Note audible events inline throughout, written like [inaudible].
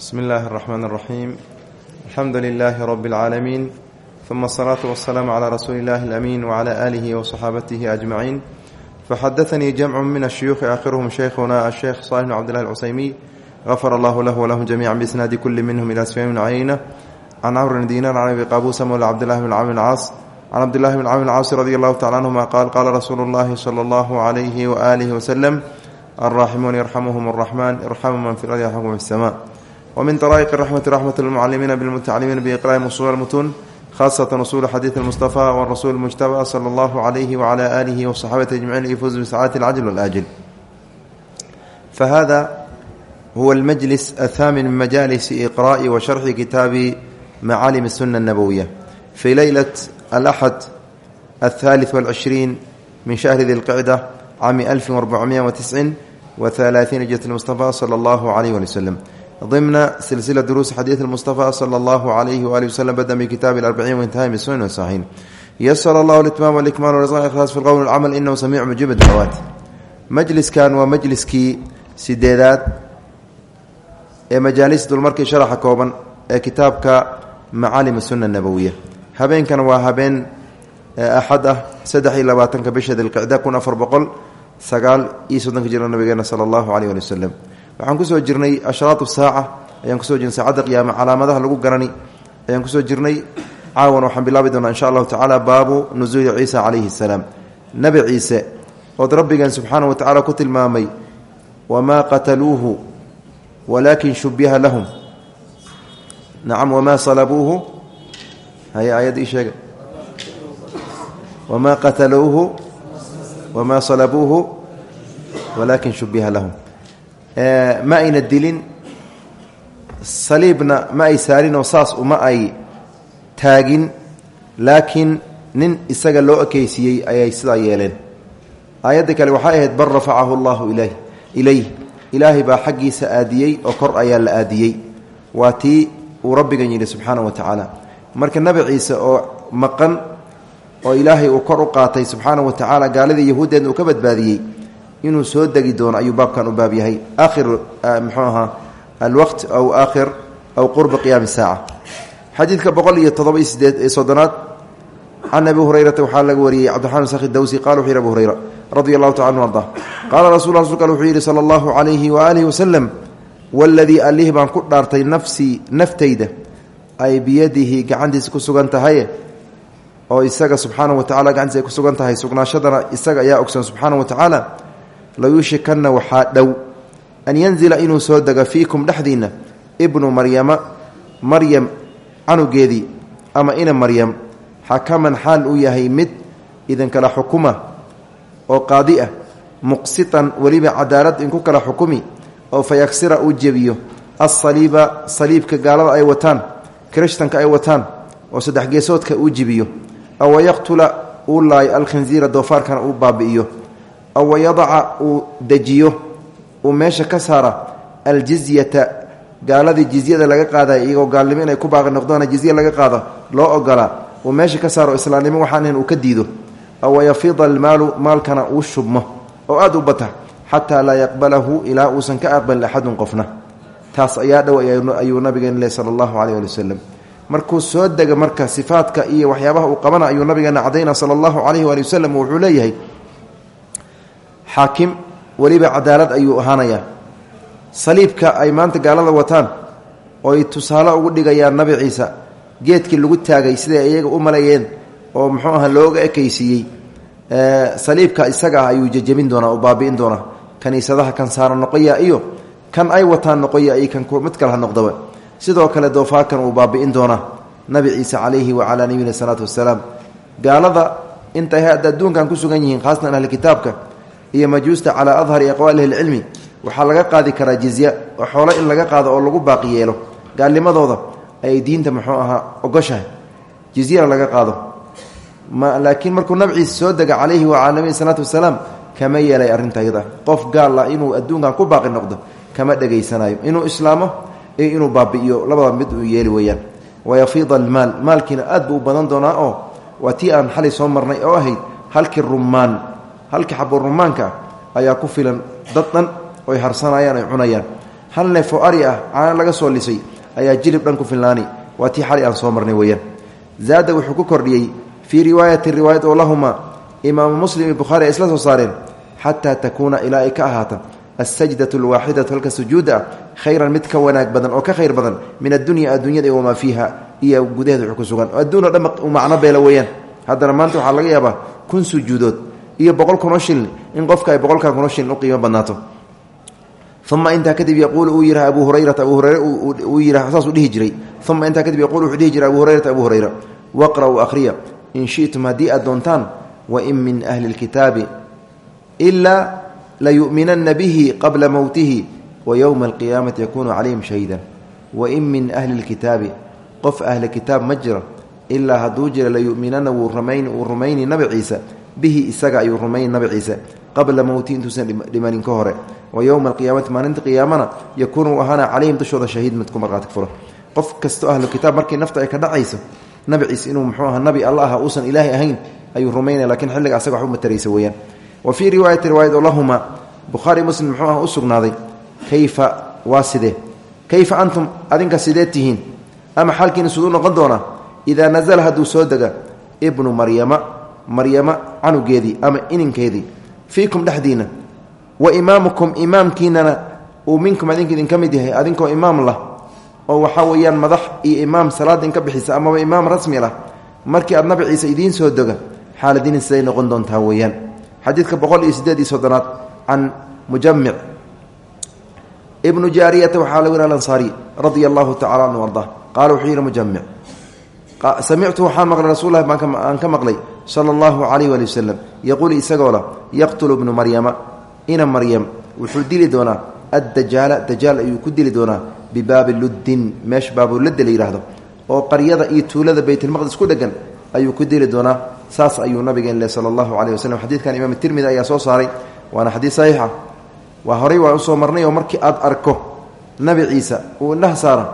bsmi اllahi الرحmn الرaxيim alxamdu لilh rb العaalamiin ثuma الصlaaة والسlaam عlى rasuuli اllahi الأmin وعlى آlih وصxaabatihi أجmaعiin faxadaثnii jamc min الshuyuuخi aakhiruhm shaykhuna aلsheikh صالح بn cbdالlah الcusaymiy غafar allah lah wlahum جamiعا bsnaadi kuli minhm ilى sfyan bn cayna can cmr bn dinar can abi qabusa mawla cabdillahi bn cmr caas can cabdillahi bn cmr caasi radi allahu tacala anhuma qaal qaala rasuulu اllahi slى اllahu عalayhi وآlih وslm alraaximuun yarxamuhum الرaxman irxamu man fi اlardi yarxamkum fi الsma wmin طrائq الرحmة رحmة للمcalimiina bاlmتaclimiina بإqrاء usul الmتun khاصة usul xadiiث المصطفى والrasuل المجتبى slى اllah عlyh وعlى آlih وصxaabati أجمعين yfuz بsacاaت الcجل والآجل fahada huwa الmجلس الثاmin min majalis إqrاء وشharxi kitaabi macaalim السuنة النbوية fي leylaة الأxد الثالث والعشhرين min شhهر di الqعdة cami ألف وأربعمية وتسع وثaلاثين جة المصطفى slى اllah عليه ولي وسلم ضمن سلسلة دروس حديث المصطفى صلى الله عليه وآله وسلم بدأ من كتاب الأربعين وانتهى من السنن والصحيحين يسر الله الإتمام والإكمال ورزقنا الإخلاص في القول والعمل إنه سميع مجيب الدعوات مجلس كان ومجلسكii sideedaad ee majaalis dulmarkii sharaxa kooban ee kitaabka macaalim الsuna الnabowiya habeenkan waa habeen axad ah saddex iyo labaatanka bisha dilqicda kun afar boqol sagaal iyo soddonka jira nabigeena sala allahu aleyh ali waslem waxaan ku soo jirnay ashraatu saaca ayaan ku soo jirnay saacadda qiyaama calaamadaha lagu garani ayaan ku soo jirnay caawan waxaan bilaabi doonaa insha allahu tacaala baabu nusuuli ciisa calayhi salaam. Nebi ciise ood rabbigan subxaana wa tacaala ku tilmaamay wamaa qataluuhu walaakin shubiha lahum. Nacam wamaa salabuuhu? Haya aayadda ii sheega. Wamaa qataluuhu wamaa salabuuhu walaakin shubiha lahum ma ayna dilin saliibna ma ay saarinoo saas uma ay taagin laakiin nin isaga loo ekeysiiyey ayay sidaa yeeleen. Aayadda kale waxay ahayd bal rafacahu allahu ilayh ilayh ilaahay baa xaggiisa aadiyey oo kor ayaa la aadiyey. Waa tii uu rabbigan yidhi subxaana wa tacaala. Marka nebi ciise oo maqan oo ilaahay uu kor u qaatay subxaana wa tacaala gaaladii yahuuddeedna uu ka badbaadiyey inuu soo degi doono ayuu baabkan u baab yahay. Akhir mxuu ahaa alwaqt aw aakhir aw qurba qiyaami saaca. Xadiidka boqol iyo todoba iyo sideed ee soddonaad can abi hurayrata waxaa laga wariyey cabdiraxman sakhi dawsi qala wuxu abu hurayra radi allahu taala anu arda qaala rasul rasulka wuxuu yidhi sala allahu calayhi waaalihi wasalam waladii allih baan ku dhaartay nafsii naftayda ay biyadihi gacantiisa ku sugan tahaye oo isaga subxaana wa tacala gacantiisa ku sugan tahay sugnaashadana isaga ayaa ogsan subxaana wa tacaala layuushikanna waxaa dhow an yanzila inuu soo dego fiikum dhexdiinna ibnu maryama maryam canugeedii ama ina maryam. Xakaman xaal uu yahay mid idinkala xukuma oo qaadi ah. Muqsitan weliba cadaalad inku kala xukumi oo fa yagsira uu jebiyo. Asaliiba saliibka gaalada ay wataan kirishtanka ay wataan oo saddex geesoodka uu jibiyo aw wayaqtula uu laayo alkhinziira doofaarkana uu baabi'iyo aw wayadaca uu dejiyo uu meesha ka saara aljizyata gaaladii jizyada laga qaadaya iyagoo gaalnimo inay ku baaqi noqdoona jizya laga qaado loo ogolaa uu meesha ka saaro islaamnimo waxaanan uu ka diido. Aw wayafiida almaalu maalkana uu shubmo oo aada u bata xataa laa yaqbalahu ilaa uusan ka aqbalin axadun qofna. Taas ayaa dhow ayuu nabigeen le sala allahu caleyh ali wasalam markuu soo dega marka sifaadka iyo waxyaabaha uu qabana ayuu nabigeena cadayna sala allahu calayhi waali wasalam wuxuu leeyahay xaakim weliba cadaalad ayuu ahaanayaa saliibka ay maanta gaalada wataan oo ay tusaale ugu dhigayaan nabi ciisa geedkii lagu taagay siday iyaga u maleeyeen oo muxuu aha looga ekaysiiyey. Saliibka isaga ah ayuu jejebin doonaa oo baabi'in doonaa. Kaniisadaha kan saara noqoya iyo kan ay wataan noqoya iyo kan mid kale ha noqdaba sidoo kale doofaarkan uu baabi'in doonaa nabi ciise calayhi wacalaa nabiyina salaatu wasalaam gaalada intay hadda adduunkan ku sugan yihiin khaasatan ahli iyo majuusta calaa adhari aqwaali ahlicilmi waxaa laga qaadi karaa jizya oo in laga qaado oo lagu baaqi yeelo. Gaalnimadooda ayay diinta muxuu ahaa ogoshahay jizyana laga qaado. Laakiin markuu nabciisa soo dega calayhi wacala nabiyi salaatu wasalaam kama yeelay arrinta qof gaal ah inuu adduunkan ku baaqi noqdo kama dhegaysanayo inuu islaamo iyo inuu baabi'iyo labada mid uu yeeli weeyaan. Wayafiida almaal maalkiina aad buu u badan doonaa oo waa tii aan xalay soo marnay oo ahayd halkii rumaan halkii xabo rumaanka ayaa ku filan dad dhan oy harsanayaan ay cunayaan. Hal neef ari ah caano laga soo lisay ayaa jilib dhan ku filnaani. Waa tii xali aan soo marnay weeyaan. Zaada wuxuu ku kordhiyey fii riwaayati riwaayad oo lahumaa imaamu muslim iyo bukhaari isla soo saareen xataa takuuna ilaa ay ka ahaata. Alsajdatu alwaaxidatu halka sujuudda ah khayran mid ka wanaag badan oo ka khayr badan min addunya adduunyada iyo wamaa fiiha iyo gudaheeda wuxuu sugan. Adduun oo dhan macno beela weeyaan. Haddana maanta waxaa laga yaabaa kun sujuudood iyo boqol kunoo shilin in qofka ay boqolkan kunoo shilin u qiimo badnaato. Uma intaa kadib yaquulu uu yidhaha abu hurayrata abu hureyre yidha saasuu dhihi jiray. Uma intaa kadib yaquulu wuxuu dhihi jiray abu hurayrata abu hurayra waqra'uu akhriya in shi'tum haddii aad doontaan wain min ahli اlkitaabi ilaa layu'minanna bihi qabla mowtihi wa yowma alqiyaamati yakunu calayhim shahiida wain min ahli اlkitaabi qof ahli kitaab ma jira ilaa hadduu jira layu'minanna wuu rumayn nabi ciise bihi isaga ayuu rumayni nabi ciise qabla mowtihi intuusan dhimanin ka hore. Wa yowma alqiyaamati maalinta qiyaamana yakuunu u ahaana calayhim dushooda shahiid mid ku marqaati furo qof kastoo ahlu kitaab markii nafta ay ka dhacayso nabi ciise inuu muxuu aha nabi alla aha uusan ahayn ayuu rumaynaya lakiin xilliga asaga wax u mataraysa weeyaan. Wa fii riwaayati riwaayad oo lahuma bukhaari muslim muxuu aha u kayfa waa kayfa antum adinka sidee ama xaalkiina siduu noqon doonaa? Idaa nazala hadduu soo dega ibnu maryama maryama canugeedii ama ininkeedii fiikum dhexdiinna wa imaamukum imaamkiinana uu minkum adinka idinka mid yahay adinkoo imaam lah oo waxaa weeyaan madax iyo imaam salaad inka bixisa amaba imaam rasmi lah markii aad nabi ciise idiin soo dega xaaladiina siday noqon doontaa weeyaan. Xadiidka boqol iyo siddeed iyo soddonaad can mujamic ibnu jaariyata waxaa lagu yih alansaari radia allahu tacala anhu arda qaala wuxuu yidhi mujamic samictu waxaan maqlay rasuul lahi aan ka maqlay sala allahu calayh waali wasalam yaquul isagoo la yaqtulu ibnu maryama. Ina maryam wuxuu dili doonaa addajaala dajaal ayuu ku dili doonaa bibaabi luddin meesha baabuludda la yidhaahdo oo qaryada iyo tuulada baytulmaqdis ku dhegan ayuu ku dili doonaa. Saas ayuu nabigeen leh sala allahu caleyh waslem xadiidkan imaam tirmidi ayaa soo saaray waana xadiid saxiixa waa horay waa u soo marnay oo markii aad arko nabi ciise uu indhaha saara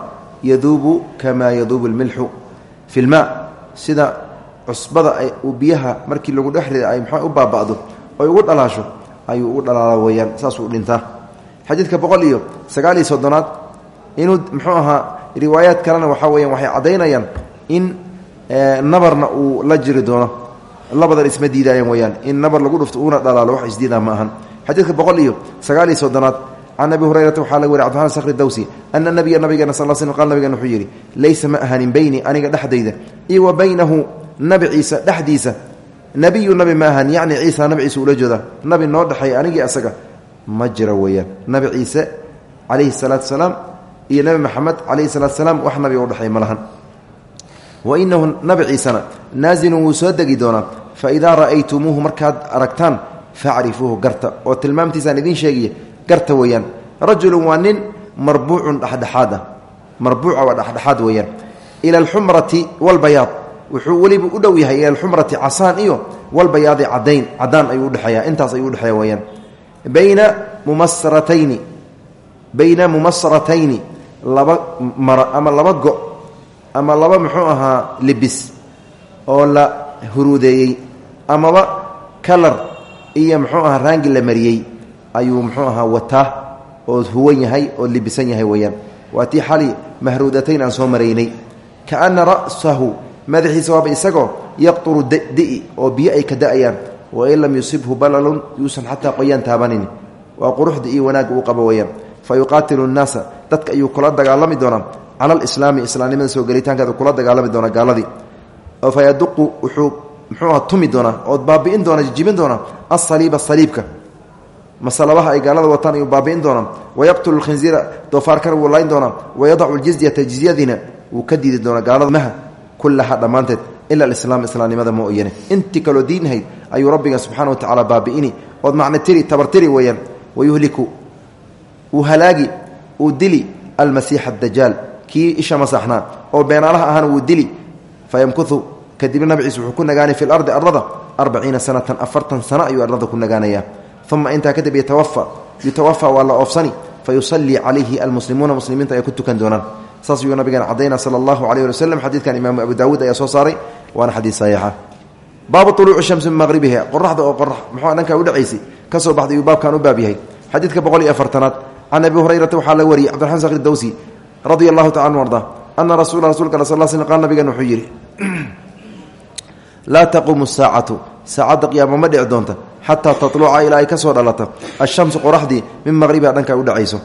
yaduubu kamaa yaduubu lmilxu fi lmaa sida cusbada uu biyaha markii lagu dhex rida ay mxua u baaba'do oy ugu dhalaasho ayuu ugu dhalaala weeyaan saasuu dhintaa. Xadiidka boqol iyo sagaal iyo soddonaad inuu muxuu ahaa riwaayaad kalena waxaa weeyaan waxay caddaynayaan in nabarna uu la jiri doono. Labadan isma diidaayan weyaan in nabar lagu dhufto uuna dhalaalo wax isdiidaa ma ahan. Xadiidka boqol iyo sagaal iyo soddonaad can abi hurayrata waxaa laga weri cbdimaan sakri dawsi ana nabiya nabigeena sal sl qal nabigeena wuxuu yidhi laysa ma ahanin beyni aniga dhexdayda iyo wa baynahu nabi ciise dhexdiisa. Nebiyu nabi ma ahan yacni ciisa nabi ciise ula jeeda. Nabi noo dhexeeya anigii asaga. Ma jira weeyaan. Nabi ciise calayhi salaatu salaam iyo nabi maxamed calayhi salaatu salaam wax nabiga udhexeey ma lahan. Wa inahu nabi ciisena naazilun wuu soo degi doonaa. Fa idaa ra'aytumuuhu markaad aragtaan facrifuuhu garta. Oo tilmaamtiisaan idiin sheegaya garta weeyaan. Rajulun waa nin marbuucun dhexdhexaad ah. Marbuuca waa dhexdhexaad weeyaan. Ila alxumrati walbayaad wuxuu weliba u dhow yahay ila alxumrati casaan iyo walbayaadi cadayn cadaan ayuu udhexeeya intaas ayuu udhexeeya weeyaan. Bayna mumasratayni bayna mumasratayni laba mara ama laba go ama laba muxuu ahaa libis oo la huruudeeyey amaba kalar iyo muxuu ahaa raangi la mariyey ayuu muxuu ahaa wataa oo huwan yahay oo libisan yahay weeyaan. Waa tii xali mahruudatayn aan soo maraynay kaana ra'sahu madaxiisa waaba isagoo yaqturu di'i oo biyo ay ka da'ayaan. Wain lam yusibhu balalun yuusan xataa qoyaan taabanin. Waa quruxda iyo wanaagga uu qabo weeyaan. Fa yuqaatilu nnaasa dadka ayuu kula dagaalami doonaa. Cala alislaami islaamnimada soo gelitaankeeda kula dagaalami doonaa gaaladii. Oo fa yaduqu wuxuu muxuu aha tumi doonaa baabi'in doona jijibin doonaa asaliiba saliibka. Masalabaha ay gaalada wataan ayuu baabi'in doonaa. Wayaqtulu lkhinziira doofaarkana wuu layn doonaa. Wayadacu ljizyata jizyadiina wuu ka diidi doonaa gaalada maha kullaha dhammaanteed ila alislaam islaamnimada ma oyane intii kaloo diinhayd ayuu rabbiga subxana wa tacala baabi'ini. Ood macna tiri tabartiri weeyaan. Wayuhliku wuu halaagi uu dili almasiixa adajaal kii isha masaxnaa oo beenaalaha ahana wuu dili fayamkuhu kadibna nabi ciise wuxuu ku nagaanay fi lardi arlada arbaciina sanatan afartan sano ayuu arlada ku nagaanayaa uma intaa kadib yatawafa yutawafa waa la oofsani fa yusallii calayhi almuslimuuna muslimiinta ay ku tukan doonaan saas ayuu nabigan cadayna sala allahu alayh ali waslem xadiidkan abu daawuud ayaa soo saaray waana xadiid saxiixa. Baabu uluuci shamsi min maqribiha qoraxda oo qorax muxuu dhankaa u dhacaysay ka baxday ayuu baabkan u baab yahay. Xadiidka boqol iyo afartanaad abi hurayrata waxaa la wariyey cbdiraxman sakhr dawsi radia allahu taala anu arda ana rasula rasulka al sal sl qaal nabigan wuxuu yidhi laa taquumu saacatu saacadda ma dhici doonta xataa tatluca ilaa ay ka soo dhalata ashamsu qoraxdii min maqribiha dhanka ay u dhacayso.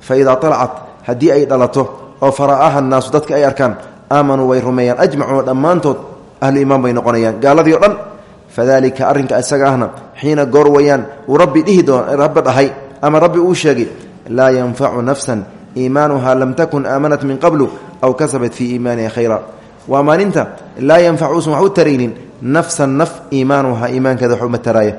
Fa idaa alacat haddii ay dhalato oo fara'aha naasu dadka ay arkaan aamanuu way rumeeyaan ajmacuuna dhammaantood ahlu iimaan bay noqonayaan. Gaaladii dhan fadalika arrinka isaga ahna xiina goor wayaan uu rabbi dhihi doon rabbi dhahay ama rabbi uu sheegay laa yanfacu nafsan iimaanuha lam takun aamanat min qablu aw kasabat fii iimaaniha khayra. Waa maalinta laa yanfacu usan wax u taraynin nafsan naf iimaanuha iimaankeeda wax uma taraaya.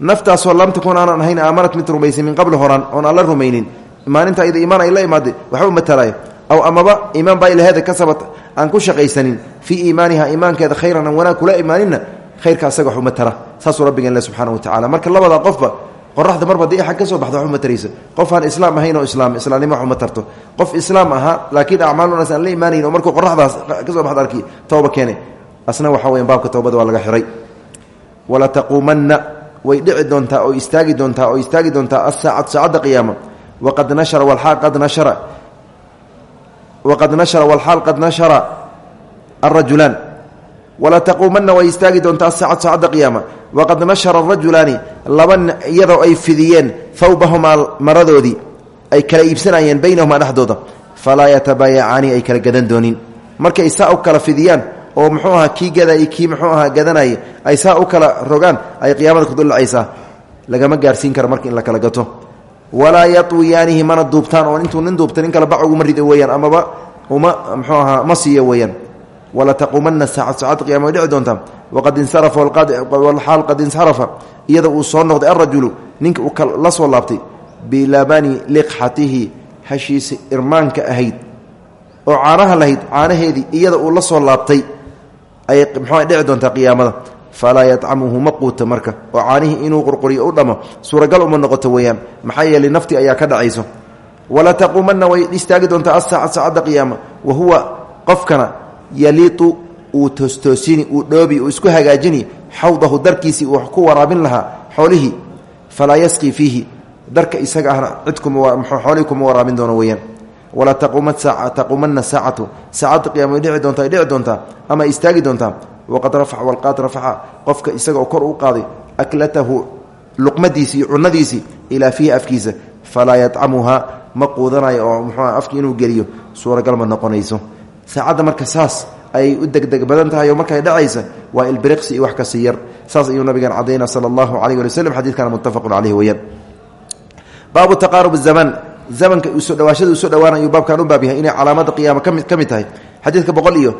Naftaasoo lam takun aanan ahayn aamanat mid rumaysay min qabli horaan oon alla rumaynin maalinta ayada iimaan ay la imaaday waxba uma taraayo aw amaba iimaan baa ilaheeda kasabat aan ku shaqaysanin fii iimaaniha iimaankeeda khayran aan kula imaaninna khayrka asaga wax uma tara. Saasuu rabbigeen le subxaana wa tacala marka labadaa qofba qoraxda marba haddii xag ka baxdo wax uma tarayso. Qof aan islaam ahayn oo islaam islaamnimo wax uma tarto. Qof islaam ahaa laakiin acmaalunaas aan la imaanayn oo markuu qoraxdaas ka soo baxdo arki asna waxa weyan baabka toobada waa laga xiray. Walataquumanna way dhici doontaa oo istaagi doontaa oo istaagi doontaa asaacatu saacadda qiyaama waqad nashara walxaal qad nashara waqad nashara walxaal qad nashara arajulaan walataquumanna way istaagi doontaa asaacatu saacadda qiyaama waqad nashara arajulaani laba iyadoo ay fidiyeen hawbahumaa maradoodii ay kala iibsanayeen baynahumaa dhexdooda falaa yatabaayacaani ay kala gadan doonin markay saa u kala fidiyaan oo muxuu ahaa kii gaday kii muxuu ahaa gadanayay ay saa u kala rogaan ay qiyaamada kudulacaysaa lagama gaarsiin karo marka in la kala gato walaa yawiyaanihi mana duubtaan oo intuu nin duubta nin kale bac uguma rido weyaan amaba uma mxuu ahaa ma siiyo weyaan walataquumanna saacad saacad qiyama way dhici doontaa waqad insarafa walxaal qad insarafa. Iyada uu soo noqday alrajulu ninka uu la soo laabtay bilabani liqxatihi hashiisa irmaanka ahayd oo caanaha lahayd caanaheedii iyada uu la soo laabtay ayay mxua dhici doontaa qiyaamada falaa yadcamuhu ma quuta marka oo caanihii inuu qurquriyo u dhamo suuragal uma noqoto weeyaan maxaa yeelay nafti ayaa ka dhacayso. Walataquumanna way istaagi doontaa asaacad saacadda qiyaama wa huwa qofkana yaliitu uu toostoosini uu dhoobi uu isku hagaajini xawdahu darkiisii uu ku waraabin lahaa xoolihii falaa yasqii fiihi darka isaga ahna cidkumaoolihii kuma waraabin doono weeyaan. Walaa taquumanna saacatu saacadda qiyama way waqad rafaca walqaad rafaca qofka isaga oo kor u qaaday aklatahu luqmadiisii iyo cunadiisii ilaa fiihi afkiisa falaa yadcamuhaa ma quudanayo oo muxuua afki inuu geliyo suuragal ma noqonayso. Saacadda marka saas ayay u degdeg badan tahay oo markay dhacaysa waa ilbiriqsi iyo wax kasi yar saas ayuu nabigan cadayna sala allahu calayh wali waslem xadiidkana muttafaqun caleyh weyaan baabu taqaarub zaman zamanka u soo dhawaashada uu soo dhawaan ayuu baabkan u baab yahay inay calaamada qiyaama ka mid tahay. Xadiidka boqol iyo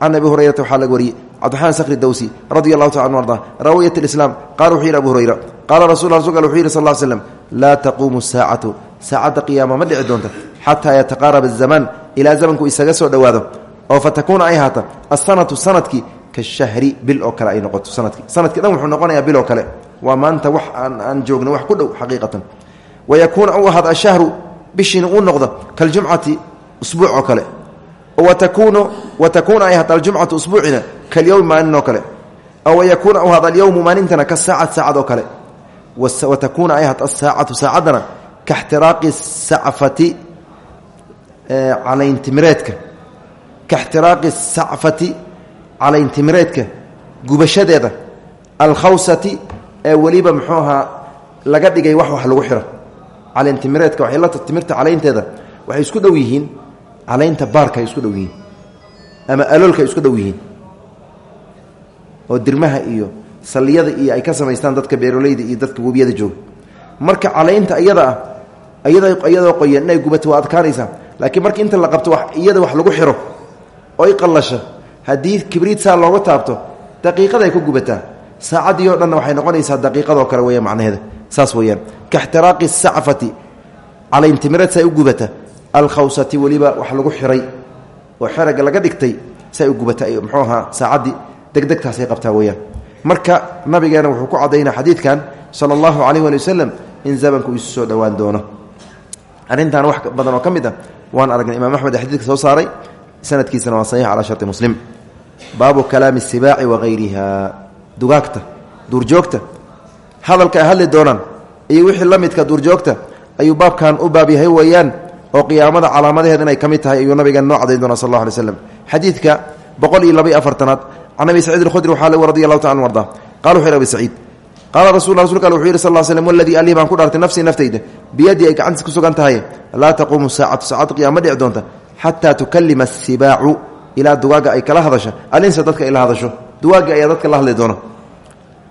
can abi hurayrata waxaa laga wariyey cabdiraxmaan sakri dawsi radi allahu taala anu arda raawiyat lislaam qala wuxuu yidhi abu hurayra qaala rasul rasulka wuxuu yidhi sal l slem laa taquumu saacatu saacadda qiyaama ma dhici doonta xataa yataqaaraba azamaan ilaa zamanku isaga soo dhowaado oo fa takuuna ay haata asanatu sannadkii kashahri bil oo kale ay noqoto sannadkii sannadkii dhan wuxuu noqonayaa bil oo kale waa maanta wax aan joogno wax ku dhow xaqiiqatan wayakuuna u ahaad ashahru bishiina uu noqdo kaljumcati usbuuc oo kale watakuuna ay ahata aljumcatu usbuucina kalyowmi maalin oo kale aw yakuuna u ahad alyowmu maalintana ka saacad oo kale watakuuna ay ahat asaacatu saacaddana kaxtiraaqi sacfati calayntimereedka kaxtiraaqi sacfati calayntimereedka gubashadeeda alkhawsati ee weliba muxuu ahaa laga dhigay wax wax lagu xiro calayntimereedka waxay la timirta calaynteeda waxay isku dhow yihiin calaynta baarka ay isku dhow yihiin. Ama aloolka ay isku dhow yihiin. Oo dirmaha iyo salliyada iyo ay ka samaystaan dadka beeroleyda iyo dadka webiyada jooga. Marka calaynta iyada ah iyadoo qoyan inay gubato waa adkaanaysaa. Laakiin marka inta la qabto iyada wax lagu xiro oo ay qallasho haddii kibriid saa looga taabto daqiiqaday ku gubataa. Saacaddii o dhanna waxay noqonaysaa daqiiqadoo kale weya macnaheeda. Saas weeyaan. Kaxtiraaqi sacfati. Calayntimirad say u gubata alkhawsati weliba wax lagu xiray oo xeraga laga dhigtay say u gubata muxuu ahaa saacaddii degdegtaasay qabtaa weeyaan. Marka nabigeena wuxuu ku caddaynaa xadiidkan sala allahu calayh waali wasalam in zamanku isu soo dhowaan doono. Arrintan wax badan oo ka mid ah waan aragnay imaam axmed xadiidka soo saaray sanadkiisana waa saxiix calaa sharti muslim. Baabu kalaami sibaaci wahayriha dugaagta duurjoogta hadalka ay hadli doonaan iyo wixii la midka duurjoogta ayuu baabkan u baab yahay weeyaan oo qiyaamada calaamadaheed inay ka tahay ayuu nabigan noo cadayn doona sal alla alay slam xadiidka boqol iyo laba iyo afartanaad can abi saciid alkhudri waxaa le radi allahu taala arda. Qala rasul rasulka al wuxuu yihi sal slm waladii alih baan ku ku sugan tahay laa taquumu saacatu saacaddu qiyaama dhici doonta xataa tukalima asibaacu ilaa ay kala hadasho. Alinsa dadka ay hadasho dugaagga ayaa dadka la hadli doona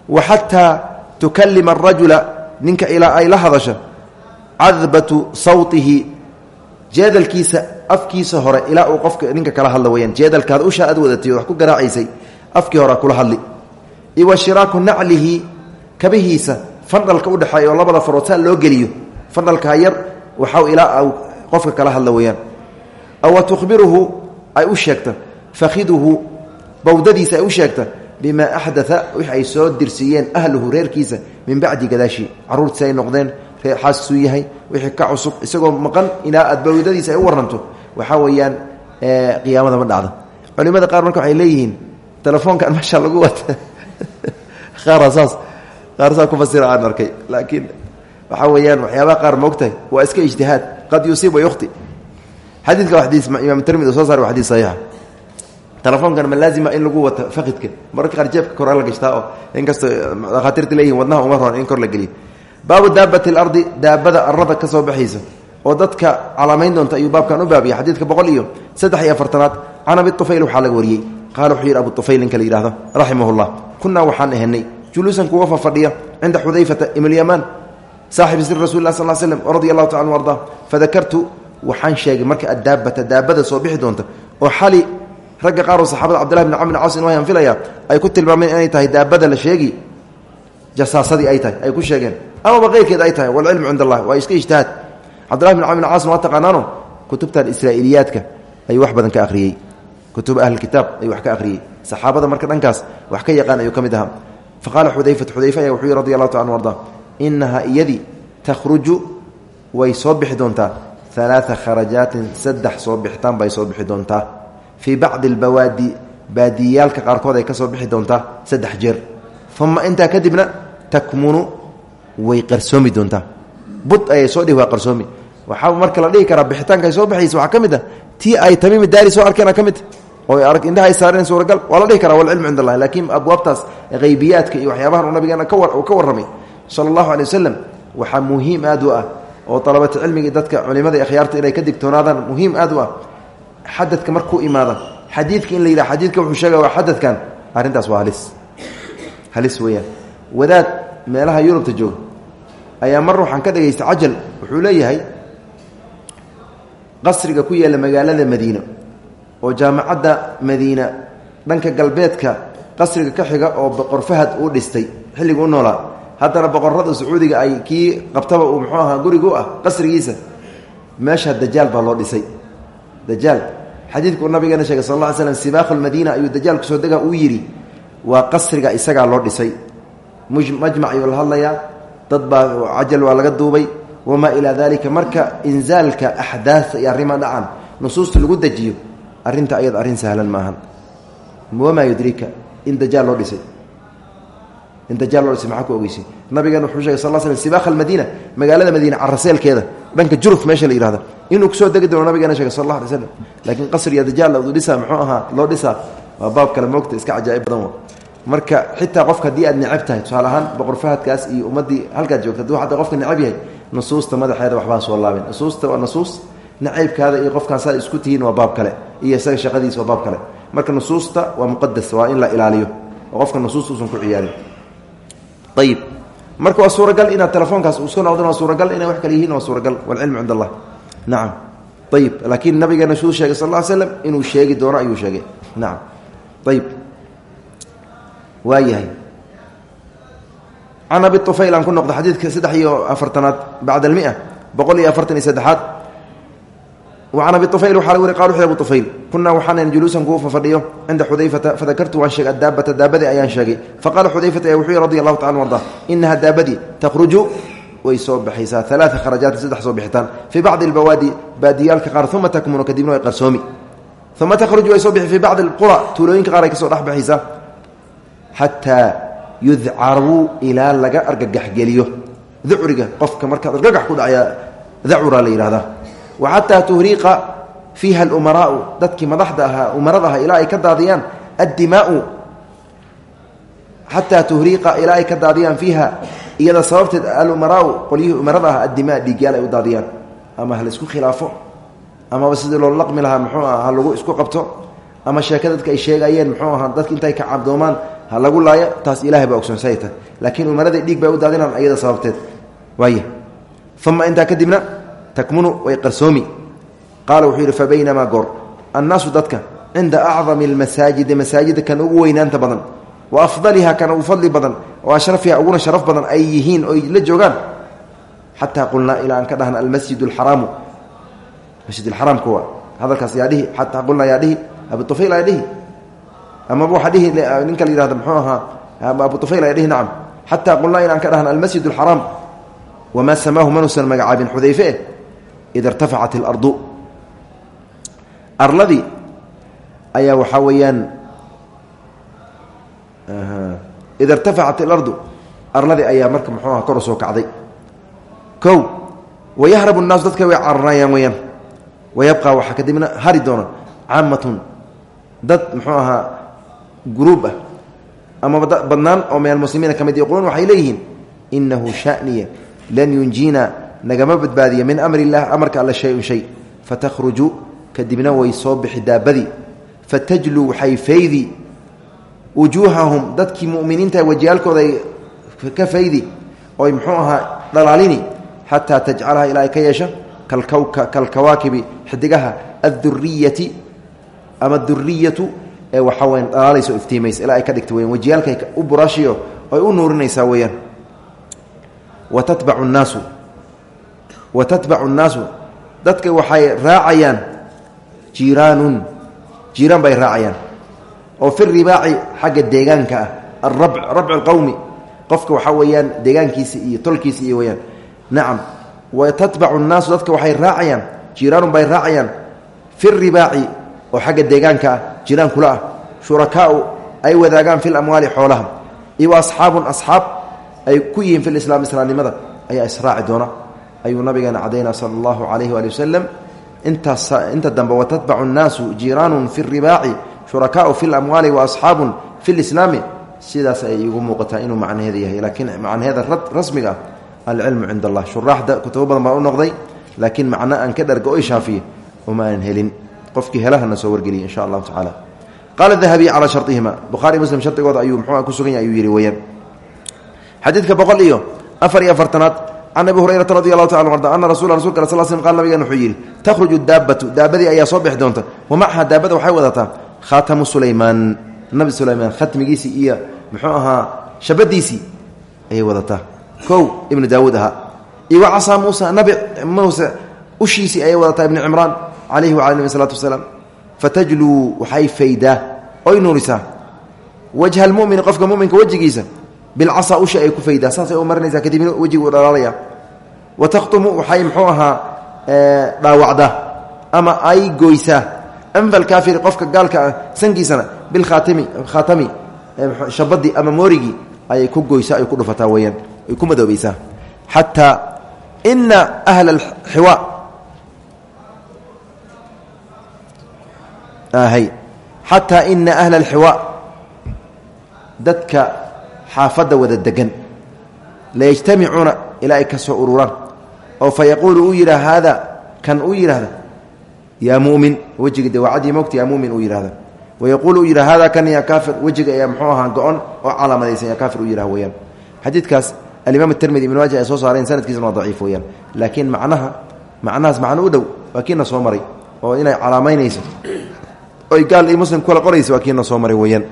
wa xataa tukalima arajula ninka ilaa ay la hadasho cadbatu sawtihi jeedalkiisa afkiisa hore ilaa uu qofka ninka kala hadla weyaan jeedalkaada ushaa ad wadatay oo wax ku garaacaysay afkii hore kula hadli. Iwa shiraaku naclihi kabihiisa fandhalka udhexeeya oo labada farootaa loo geliyo. Fandhalkaa yar waxaw ilaa qofka kala hadla weyaan aw tukhbiruhu ay u sheegta. Fakhiduhu bawdadiisa ay u sheegta. Bimaa axdaa wix ay soo dirsiiyeen ahluhu reerkiisa min bacdi gadaashi. Caruurtiisi ay noqdeen reexaasisuu yahay wixii ka cusub isagoo maqan ilaa aad bawdadiisa ay u waranto waxaa weeyaan qiyaamada ma dhacda culimada qaar marka waxay leeyihiin telefoonkan [laughs] meesha lagu wata qaara saas ku fasira aan arkay laakiin waxaa weeyaan waxyaabaha qaar moogtahay waa iska ijtihaad. Qad yusiib wayukhti xadiidka xadiis imaam tirmidi soo saar waa xadiis saxiixa. Ma laazima in lagu wato fakidka mararka qaar jeebka la gashtaa oo inkastoo dhakhaatiirta leeyihiin wadnaha uma in kor la geliyo baabu daabati alardi daabada arada ka soo baxaysa oo dadka calaamayn doonta ayuu baabkan u baabiya xadiidka boqol iyo saddex iyo afartanaad. Can abi tufayl waxaa laga wariyey. Qaala wuxuu yidhi abu tufayl ninka la yihahdo raximah llah kunaa waxaan ahanay juluusan kuwa fafadhiya cinda xudayfata ibnulyamaan saaxibi sir rasul lah sal l slm radi allahu taala anu arda. Fadakartu waxaan sheegay marka addaabata daabada soo bixi doonta oo xali ragga qaar oo saxaabada cabdillahi bn camr bn caws in waan filaya ay ku tilmaameen inay tahay daabada jasaasadii ay tahay ay ku sheegeen. Amaba keyrkeed ay tahay walcilmu cind allah waa iska ijtihaad. Cabdillahi bn camr bn caasn waa taqaanaano? Kutubtan israa'iiliyaadka ayuu wax badan ka akhriyey. Kutub ahlkitaab ayuu wax ka akhriyey. Saxaabada marka dhankaas wax ka yaqaan ayuu ka mid ahaa. Faqaala xudayfatu xudayfa ayaa wuxuu allahu taala anu arda iyadii takhruju way soo bixi doontaa. Alaaa kharajaatin saddex bay soo bixi doontaa. Fii bacdi albawaadi baadiyayaalka qaarkood ay ka soo bixi doontaa saddex jeer. Uma kadibna takmunu way qarsoomi doontaa. Bud ayay soo dhihi waa qarsoomi. Waxaa marka la dhihi karaa bixitaanka soo baxaysa waxaa ka mid ah ay tamiimi daari soo arkeen ka mid. Oo indhaha ay saareen suuragal waa la dhihi karaa walcilmu cind allahi laakiin abwaabtaas haybiyaadka iyo waxyaabahan uu nabigeena ka warramay sala allahu alay wasalam muhiim aad ah oo dalabata cilmigii dadka culimada akhyaarta inay ka digtoonaadaan muhiim aad u ah. Markuu imaada xadiidka in la yidhaha xadiidka wuxuu sheegaya waa xadadkan waa halis. Halis weeyaan. Wadaad meelaha yurubta jooga ayaa mar waxaan ka dhagaystay cajal wuxuu leeyahay qasriga ku yaalla magaalada madiina oo jaamacadda madiina dhanka galbeedka qasriga ka xiga oo boqor fahad uu dhistay xilligu u noolaa. Haddana boqorada sacuudiga ay kii qabtaba uu muxuu ahaa gurigu ah qasrigiisa meesha dajaal baa loo dhisay. Dajaal xadiidkuu nabigeena sheegay sal alla ly slam sibaaqu lmadiina ayuu dajaal ku soo dega uu yidhi waa qasriga isagaa loo dhisay majmac ayuu la hadlayaa. Dad baa cajal waa laga duubay. Wamaa ilaa dalika marka inzaalka axdaasa iyo arrimaa dhacan nusuusta lagu dejiyo arrinta ayada arrin sahlan maahan. Wamaa yudrika? In dajaal loo dhisay. In dajaal loo dhisay maxaa ku ogeysay? Nabigeena wuxuu shegay sal slam sibaaqa almadiina magaalada madiina caraseelkeeda dhanka juruf meesha la yihahda inuu ku soo degi doono nabigeena shegay sal allah alay slam laakiin qasriya dajaal uu dhisaa muxuu ahaa loo dhisaa waa baab kale moogta iska cajaa'ib badan marka xitaa qofka haddii aad necab tahay tusaale ahaan boqor fahadkaas iyo ummaddii halkaad joogta hadduu xataa qofka necab yahay nusuusta madaxeeda waxbaa soo laabin. Nusuusta waa nusuus nacaybkaada iyo qofkaan saa isku tihiin waa baab kale iyo isaga shaqadiisa waa baab kale. Marka nusuusta waa muqadas waa in la ilaaliyo oo qofka nusuusta uusan ku ciyaarin. Ayib marka waa suuragal inaad telefoonkaas uska noqdin waa suuragal inay wax kale yihiin waa suuragal walcilmu cind allah nacam ayib laakiin nabigeena suu sheegay sal ly slam inuu sheegi doono ayuu sheegay. Nacam ayib waa yahay can abi ufayl aan ku noqdo xadiidka saddex iyo afartanaad bacd almia boqol iyo afartan iyo saddexaad. An abi ufayl waxaa lagu wari qal wuxu abu ufayl kunaa waxaanan juluusan kugu fafadhiyo cinda xudayfata fadakartu waan sheegay adaabata daabadii ayaan sheegay. Faqala xudayfata ayaa wuxuu yihi radi allahu tacala arda inaha daabadii takhruju way soo baxaysaa alaaa kharajaatin saddex soo bixitaan. Fii bacdi albawaadi baadiyaalka qaar uma takmunu kadibna way qarsoomi. Uma takhruju xataa yudcaruu ilaa laga argagaxgeliyo. Ducriga qofka markaad argagax ku dhacaya dacura la yidhahdaa wa xataa tuhriiqa fiiha alumaraau dadkii madaxda ahaa umarada ahaa ilaa ay ka daadiyaan addimaau. Xataa tuhriiqa ilaa ay ka daadiyaan fiiha iyada sababteed alumaraau qolyihii umarada ah addimaa dhiigyaal ay u daadiyaan. Ama ha isku khilaafo amaba sidii loo laqmi lahaa muxuu aha ha lagu isku qabto. Ama sheeka dadka ay sheegayeen muxuu ahaa dadka intay ka cabdoomaan ha lagu laayo taas ilahay baa ogsoonsayta laakiin umarada dhiig bay u daadinaan iyada sababteed. Waay uma intaa kadibna takmunu way qarsoomi. Qaala wuxuu yidhi fabaynamaa goor. Annaasu dadka cinda acdami almasaajidi masaajida kan ugu weynaanta badan wa afdaliha kan ugu fadli badan oo ashrafiha uguna sharaf badan ay yihiin oy la joogaan. Xataa qulnaa ilaa aan ka dhahna almasjid alxaraamu masjid alxaraamka waa hadalkaas yaa dhihi xataa qulnaa yaa dhihi abu tufayl yaa dhihi amaba waxaa dhihi ninka la yihahda muxuu ahaa abu tufayl yaa dhihi nacam xataa qulnaa ilaan ka dhahna almasjid alxaraam wamaa samaahu manuusan magacaabin xudayfe eh ida irtafacat alardu. Arladii ayaa waxaa weeyaan ida irtafacat alardu. Arladii ayaa marka muxuu aha kor u soo kacday. Kow wayahrabu nnaasu dadka way cararayaan weyaan wayabqaa waxaa kadibna hari doona. Caamatun dad muxuu ahaa guruub ah amaba badnaan oo min almuslimiina ka mid yaquuluun waxay leeyihiin inahu shaniya lan yunjiina nagama badbaadiya min amri illah amarka alle shay-un shay fatakhruju kadibna way soo bixi daabadii fatajluu waxay faydi wujuuhahum dadkii muminiinta wajiyaalkooda ka faydi oy muxuu ahaa dhalaalini xataa tajcalaha ilaa ay ka yeesha kalkawaakibi xidigaha adduriyati ama duriyatu ee waxaa weyan dhalaalaysa o iftiimaysa ay ka dhigta weyan wajiyaalkay u buraashiyo oy u nuurinaysaa weeyaan. Wa tatbacu nnaasu wa tatbacu nnaasu dadka waxay raacayaan jiiraanun. Jiiraan bay raacayaan. Oo fi ribaaci xagga deegaanka ah. Arabc rabc alqowmi qofka waxaa weeyaan deegaankiisa iyo tolkiisa iyo weyaan nacam wa tatbacu nnaasu dadka waxay raacayaan. Jiiraanun bay raacayaan. Fi ribaaci oo xagga deegaanka ah jiraan kula ah shurakaau ay wadaagaan fi lamwaali xoolaha. Iyo asxaabun asxaab ay ku yihiin fi lislaam islaamnimada ayaa israaci doona. Ayuu nabigeena cadaynaa sala calayhi waali wasalam intaas inta dambe watatbacu nnaasu jiiraanun fi ribaaci shurakaau fi lamwaali wa asxaabun fi lislaami sidaas ay igu muuqataa inuu macnaheeda yahay laakiin macnaheeda rasmiga alcilmu cinda allah. Shuraaxda kutubo badan baa u noqday laakiin macno aan ka dharga o shaafiye uma aan helin qofkii helahana soo wargeliya insha allahu tacaala. Qaala dahabiy calaa sharihima bukhaari muslim shardigooda ayuu muxuu ku sugan yahay ayuu yihi weyaan xadiidka iyo afar iyo afartanaad can abi hurayrata taala arda ana rasula rasulka al sl slm qal nabigan wuxuu yidhi takhruju daabatu. Daabadii ayaa soo bixi doonta. Wa macaha daabada waxay wadataa khaatamu nabi sulaymaan khatmigiisii iyo muxuu ahaa shabadiisii ayay wadataa. Kow ibnu daawuud iyo wa casaa muusa nabi muuse ushiisii ayay wadataa ibni cimraan calayhi wala nabi salatu wasalaam fatajluu waxay faydaa oy nuurisaa wajha almumini qofka muminka wejigiisa bilcasa usha ay ku faydaa saasay u marinaysaa kadibna wejigu dhalaalaya. Wa takhtumu waxay muxuu ahaa dhaawacdaa ama ay goysaa anfal kaafiri qofka gaalka ah sankiisana bilkhaatimi khaatami shabadii ama moorigii ayay ku goysaa ay ku dhufataa weyaan ay ku madoobaysaa xataa ina ahla alxiwa hay xataa ina ahla alxiwaa dadka xaafadda wada degan layajtamicuuna ilaa ay ka soo ururaan oo fa yaquulu uu yidha haada kan uu yidhaahda? Yaa mumin wejiga de waacadii mogta yaa mumin uu yidhahda wa yaquulu uu yidha hada kan yaa kaafir wejiga ayaa muxuu ahaa go-on oo calaamadaysan yaa kaafir uu yidhah weyaan xadiidkaas alimaam tirmidi ibn maaja ay soo saareen sanadkiisana waa daciif weyaan laakiin macnaha macnahaas macno u dhow waa kiina soo maray oo inay calaamaynayso oy gaal iyo muslim kula qoraysa waa kiina soo maray weyaan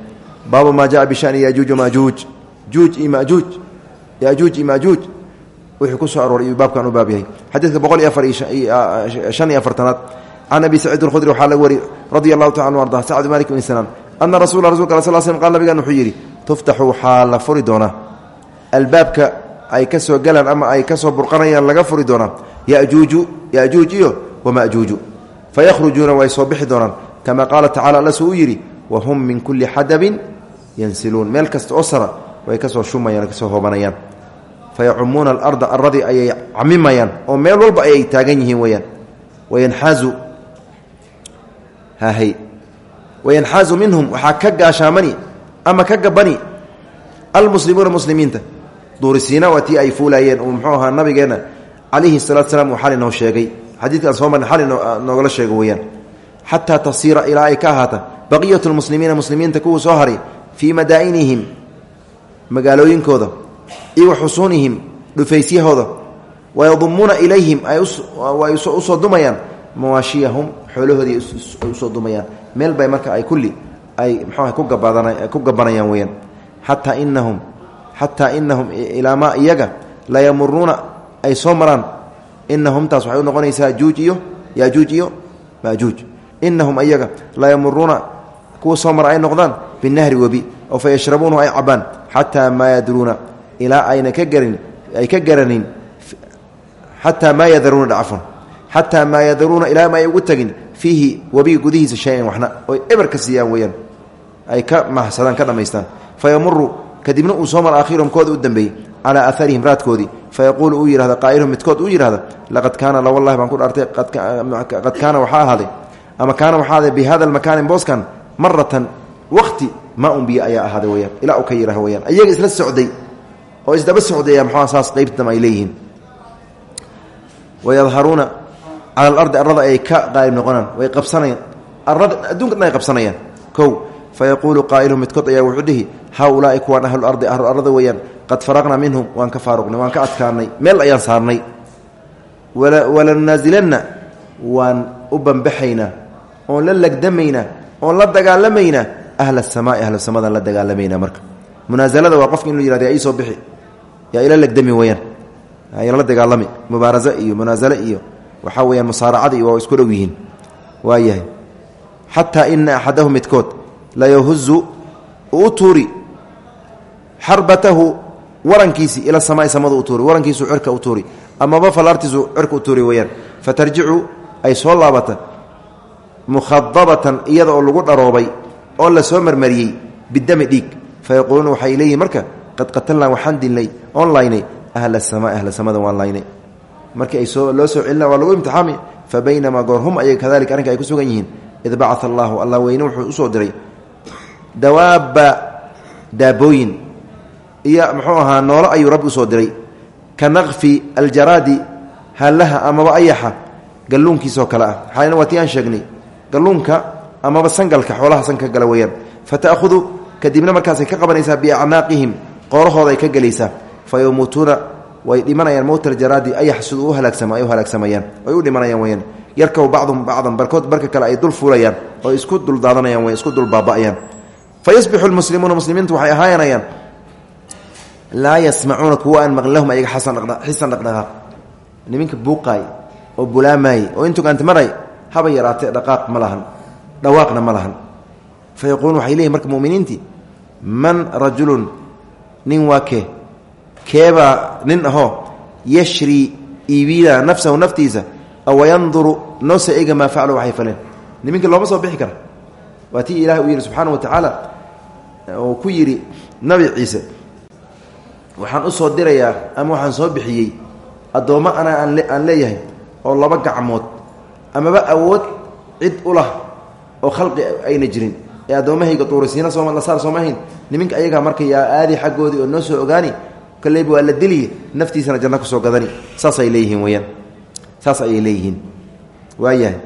baabu maa jaa bishani yajuuj majuuj juuj iyo majuuj yajuuj iyo majuuj wuxuu ku soo arooray baabkan u baab yahay. Xadiidka boqol iyo afar iyo shan iyo afartanaad. Can abi saciid alkhudri waxaa laga wari radia allahu taala anu arda sacd malik bn sinaan ana rasula rasulka al sl slm qal nabigan wuxuu yidhi tuftaxu waxaa la furi doonaa. Albaabka ay ka soo galaan ama ay ka soo burqanayaan laga furi doonaa. Yajuuju yajuuj iyo wamajuuju fayakhrujuuna way kama qaala tacala alla suu u yidhi wahum min kulli xadabin yansiluun meel kasta oo sara way ka soo shumayaan ka soo hoobanayaan fayacumuuna alarda aradii ayay camimayaan oo meel walba ayay taagan yihiin weyaan wayanxaazu hahay wayanxaazu minhum waxaa ka gaashaamani ama ka gabani almuslimuuna muslimiinta duurisiina waa tii ay fuulaayeen uu muxuu ahaa nabigeenna calayhi salatu noo sheegay xadiidkaan xataa tasiira ilaa ay ka ahaata baqiyatu lmuslimiina muslimiinta kuwuu soo haray fii madaa'inihim magaalooyinkooda iyo wa xusuunihim dhufaysyahooda wayadumuuna ilayhim ay u soo dumayaan mawaashiyahum xoolahoodii ay u soo dumayaan meel bay marka ay kulli ay mxuuha ku gabanayaan weyaan xataa inahum xataa inahum ilaa maa iyaga la yamuruuna ay soo maraan inahum taas waxay u noqonaysaa juuj iyo yajuuj iyo majuuj inahum iyaga la yamuruuna kuwa soo mara ay noqdaan binahri webi oo fa yashrabuunahu ay cabaan xataa maa yadruuna ilaa ayna ka garin ay ka garanin xataa maa yadaruuna dhacfun xataa maa yadaruuna ilaa ma ay ugu tagin fiihi webiga gudihiisa shay-an waxna oy eber ka siiyaan weyaan ay ka mahsadaan ka dhammaystaan fa yamuru kadibna uu soo mara aakhiruhum kooda u dambeeyey calaa aharihim raadkoodii fa yaquulu uu yihahda qaa'iluhum midkood uu yihahda laqad kaana la wallahi baan ku dhaartay qad kaana waxaa ahaaday ama kaana waxaa ahaaday bi hada almakaani booskan maratan waqti maa un biyo ayaa ahaaday weyaan. Ilaa uu ka yidhaah weyaan. Isla socday oo isdaba socdaya muxua saas qeybtam ay leeyihiin? Wayadharuuna cala alardi arada ay ka qaalib noqonaan way qabsanayaan. Arada adduunka dhan ay qabsanayaan. Kow fa yaquulu qaa'iluhum midkood ayaa wuxuu dhihi haaulaai kuwaan ahlu ardi ahlu arada qad faraqnaa minhum waan ka faaruqnay waan ka adkaanay. Meel ayaan saarnay. Walanunaazilanna waan u bambaxaynaa oon la legdamaynaa oon la dagaalamaynaa ahla asamaai ahlu samadan la dagaalamaynaa marka. Munaasalada waa qofka inuu yihahdo yaa soo bixi. Yaa ila legdami weyaan la dagaalami. Mubaaraso iyo munaasale iyo waxaa weyaan musaaracada iyo waa isku dhow yihiin. Waa yahay. Xataa ina axadahu midkood la yahuzu u tuuri warankiisi ila samaai samadu u warankiisu cirka u tuuri amaba falartiisu cirka u tuuri weyaan ay soo laabata mukhadabatan iyada oo lagu dharoobay oo la soo marmariyey bidami dhiig. Fa yaquuluuna waxay leeyihiin marka qad qatalnaa waxaan dilnay oon laynay ahla asamaa ahla samada waan laynay ay soo loo soo celina waa lagu imtixaami. Fa baynamaa goor hum ayaga kadalika arrinka ay ku sugan yihiin. Id bacaa allaahu allah weyne wuxuu u soo diray. Dawaabba daabooyin. Iyo muxuu ahaa noolo ayuu rabbi u soo diray. Ka naqfi aljaraadi hallaha amaba ayaxa galluunkiisoo kale ah. Xaalina waa tii aan sheegnay galluunka amaba sangalka xoolaha sanka gala weeyaan. Fa ta'hudu kadibna markaasay ka qabanaysaa biacnaaqihim qoorahooda ay ka gelaysaa. Fa way dhimanayaan mowta aljaraadi ayax siduu u halaagsama ay u halaagsamayaan ay u dhimanayaan weyaan yarkaw bacdum bacdan barkood barka kale ay dul fuulayaan oo isku dul daadanayaan way isku dul baaba'ayaan. Fa yasbixu lmuslimuuna muslimiintu waxay ahaayanayaan laa yasmacuuna kuwa aan maqlin lahum ayaga xisan dhaqdhaqaaq niminka buuqaay oo bulaamaay oo intugaanta maray haba yaraatee dhaqaaq ma lahan dhawaaqna ma lahan. Fa yaquuluun waxay leeyihiin marka muminiintii man rajulun nin waa kee? Keebaa nin ahoo yashri iibida nafsahu naftiisa aw yanduru noose ega maa faclu waxay faleen. Niminka looma soo bixi kara. Waa tii ilahay uu yidhi subxaana wa tacaala uu ku yidhi nabi ciise waxaan u soo dirayaa ama waxaan soo bixiyey addoommo anaa aan leeyahay oo laba gacmood amaba awood cid u lah oo khalqi ayna jirin. Ee addoommahayga tuurisiina soolasaar soomahayn niminka ayagaa marka yaa aadi xaggoodii oo noo soo ogaani koleyba waa la deliye naftiisana janno ku soo gadani. Saasay leeyihiin weyaan saas ayay leeyihiin. Waayahay.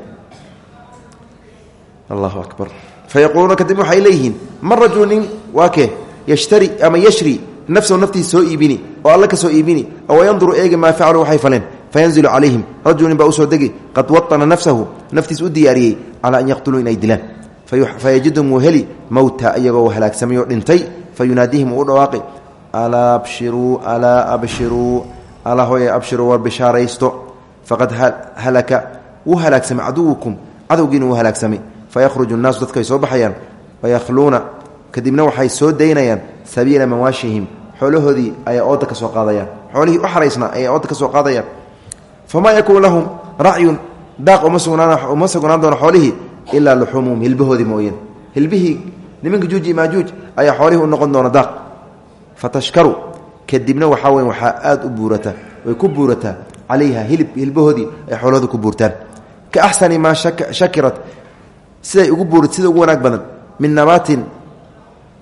Allahu akbar. Fa yaquuluuna kadib waxay leeyihiin man rajulu nin waa kee? Yashtari ama yashri nafsahu naftiisa soo iibini oo alla ka soo iibini oo yanduru eegi maa facaluu waxay faleen fayanzilu calayhim rajulu nin baa u soo degi qad waطana nafsahu naftiis u diyaariyey calaa an yaqtuluu inay dilaan fayajidhum wuu heli mowta iyagoo halaagsamay oo dhintay fayunaadihim uu u dhawaaqi alaa abshiruu alaa abshiruu alaa hooye abshiruu war bishaaraysto faqad halaka wuu halaagsamay caduwukum cadowgiina wuu halaagsamay fayakhruju nnaasu dadku ay soo baxayaan fayakhluuna kadibna waxay soo daynayaan sabiila mawaashihim xoolahoodii ayay ooda ka soo qaadayaan xoolihii u xaraysnaa ayay ooda ka soo qaadayaan famaa yakuun lahum racyun daaq uma sugnaan doono xoolihii ilaa luxuumuhum hilbahoodii mooyeen hilbihii nimanka juuji maajuuj ayaa xoolihii u noqon doona daaq fatashkaru kadibna waxaa weya waxaa aada u buurata way ku buurataa calayha hilib hilbahoodii ay xoolahooda ku buurtaan ka axsani maa shakirat siday ugu buurat sida ugu wanaag badan min nabaatin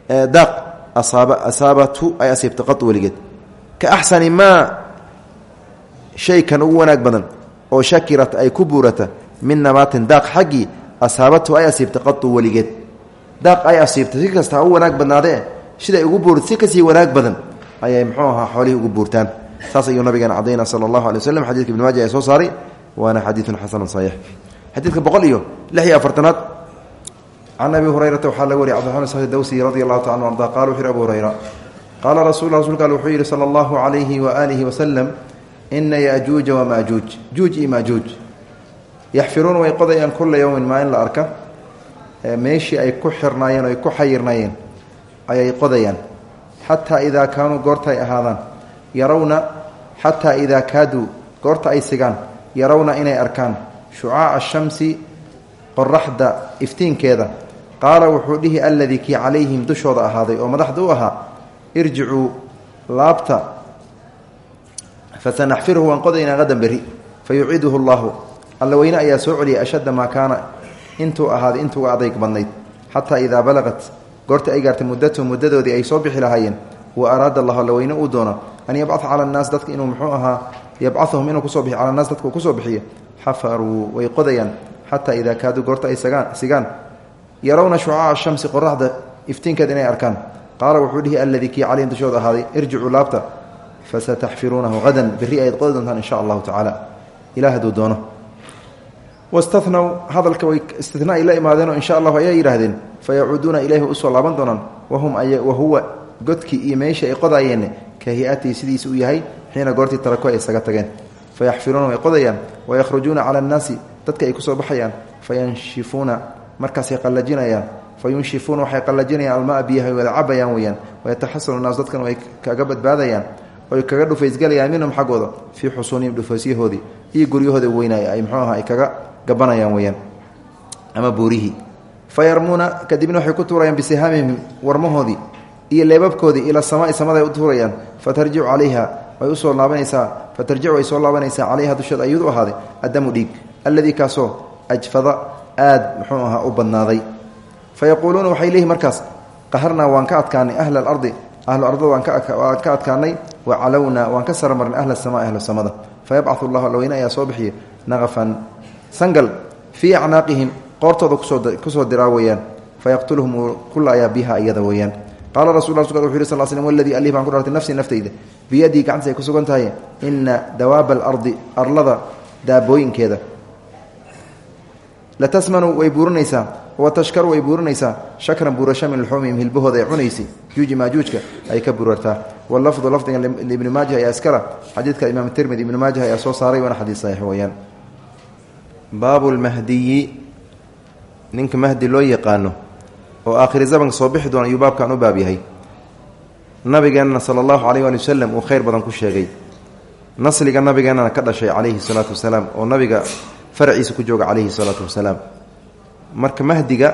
daaq asaaba asaabatu ay asiibta shaykan ugu wanaag badan oo shakirat ay ku buurata min nabaatin daaq xaggii asaabatu ay asiibta qadu weligeed. Daaq ay asiibta si kasta ha u wanaag badnaadee siday ugu buurat si ka sii wanaag badan ayay muxuu ahaa xoolihii ugu buurtaan. Saas ayuu nabigeena cadayna sala allahu alay waslem xadidka ibn maaja ee soo saaray waana xadiidun xasanun saxiix. Xadiidka boqol iyo lix iyo afartanaad can abi hurayrata waxaa laga wariy cbdiraxman sahi dawsi radi allahu taala anu arda qala wuxu abu hurayra qaala rasul rasulka al wuxuu yidhi sala allahu calayhi waaalihi wasalam ina yajuuja wamaajuuj juuj iyo maajuuj yaxfiruuna way qodayaan kula yowmin maa in la arka meeshii ay ku xirnaayeen o ay ku xayirnaayeen ayay qodayaan xataa idaa kaanuu goorta ay ahaadaan yarawna xataa idaa kaaduu goorta ay sigaan yarawna inay arkaan shucaaca shamsi qoraxda iftiinkeeda qaala wuxuu dhihi alladii kii calayhim dushooda ahaaday oo madaxda u ahaa irjicuu laabta fasanaxfiruhu waan qodaynaa qadan berri fa yuciiduhu allaahu alla weyne ayaa soo celiyay ashadda maa kaana intuu ahaaday intuuga adayg badnayd xataa idaa balaqat goorta ay gaartay muddatuhu muddadoodii ay soo bixi lahaayeen wa araada allahu alla weyne uu doono an yabcaa cala annaas dadka inuu muxuu ahaa yabcahum inuu ku soo bixiy cala annaas dadka uu ku soo bixiyo xafaruu way qodayaan xataa idaa kaaduu goorta ay sagaan sigaan yarawna shucaaca shamsi qoraxda iftiinkeed inay arkaan qaala wuxuu dhihi alladii kii calayhim dushooda ahaaday irjicuu laabta fasataxfiruunahu hadan berri ayaad qodi doontaan in sha allahu tacaala ilah haduu doono wastanaw hadalka way istina ay la imaadeenoo insha allahu ayaa yidhaahdeen fayacuuduuna ilayhi u soo laaban doonaan wahum wahuwa godkii iyo meeshii ay qodayeenne ka hi-atii sidiisa u yahay xiina goortii tarako ay isaga tageen fayaxfiruuna way qodayaan wayakhrujuuna cala annaasi dadka ay ku soo baxayaan fayanshifuuna markaasay qallajinayaan fayunshifuuna waxay qallajinayaan almaa biyaha way wada weyaan wayataxasanu naas dadkan way kaga badbaadayaan oy kaga dhufaysgalayaan minhum xaggooda fii xusuunihim dhufaysyahoodii iyo guryahooda weynaay ay mxuu aha ay kaga gabanayaan weyaan ama buurihii. Fayarmuuna kadibna waxay ku tuurayaan bisihaamihim warmahoodii iyo leebabkoodii ila samaai samaday u tuurayaan. Fatarjicu calayha way u soo laabanaysaa fatarjicu way soo laabanaysaa calayha dusheeda ayadu ahaaday addamu dhiig alladii kaasoo ajfada aad muxuu ahaa u badnaaday. Fa yaquuluuna waxay leeyihiin markaas qaharnaa waan ka adkaanay ahla alardi ahlu ardada waan ka adkaanay wa calownaa waan ka saramarnay ahla samaa ahlu samada. Fayabcahu llahu alweyne ayaa soo bixiya naqafan sangal fii acnaaqihim qoortooda ku soo diraa weeyaan. Fayaqtuluhum uu ku laayaa biha iyada weeyaan. Qaala rasul wuxu yhi sal slm waladii alih baan ku dhartay nafsii naftayda. Biyadii gacantiis ay ku sugan tahay ina dawaaba alardi arlada daabooyinkeeda. Latasmanu way buurinaysaa wa tashkaru way buurinaysaa. Shakran buurasho min luxuumihim hilbahooda ay cunaysay juuji maajuujka ay ka buurartaa walafdu lafdiga libni maajah ayaa iskala xadiidka imaam tirmidi ibni maajah ayaa soo saaray waana xadiis saxiix weeyaan. Baabu lmahdiyi ninka mahdi loo yaqaano oo aakhiri zamanka soo bixi doona ayuu baabkan u baab yahay. Nabigeenna sala allahu calayh waali wasalam uu khayr badan ku sheegay. Nasliga nabigeennana ka dhashay calayhi salaatu wasalaam oo nabiga faraciisa ku jooga calayhi salaatu wasalaam marka mahdiga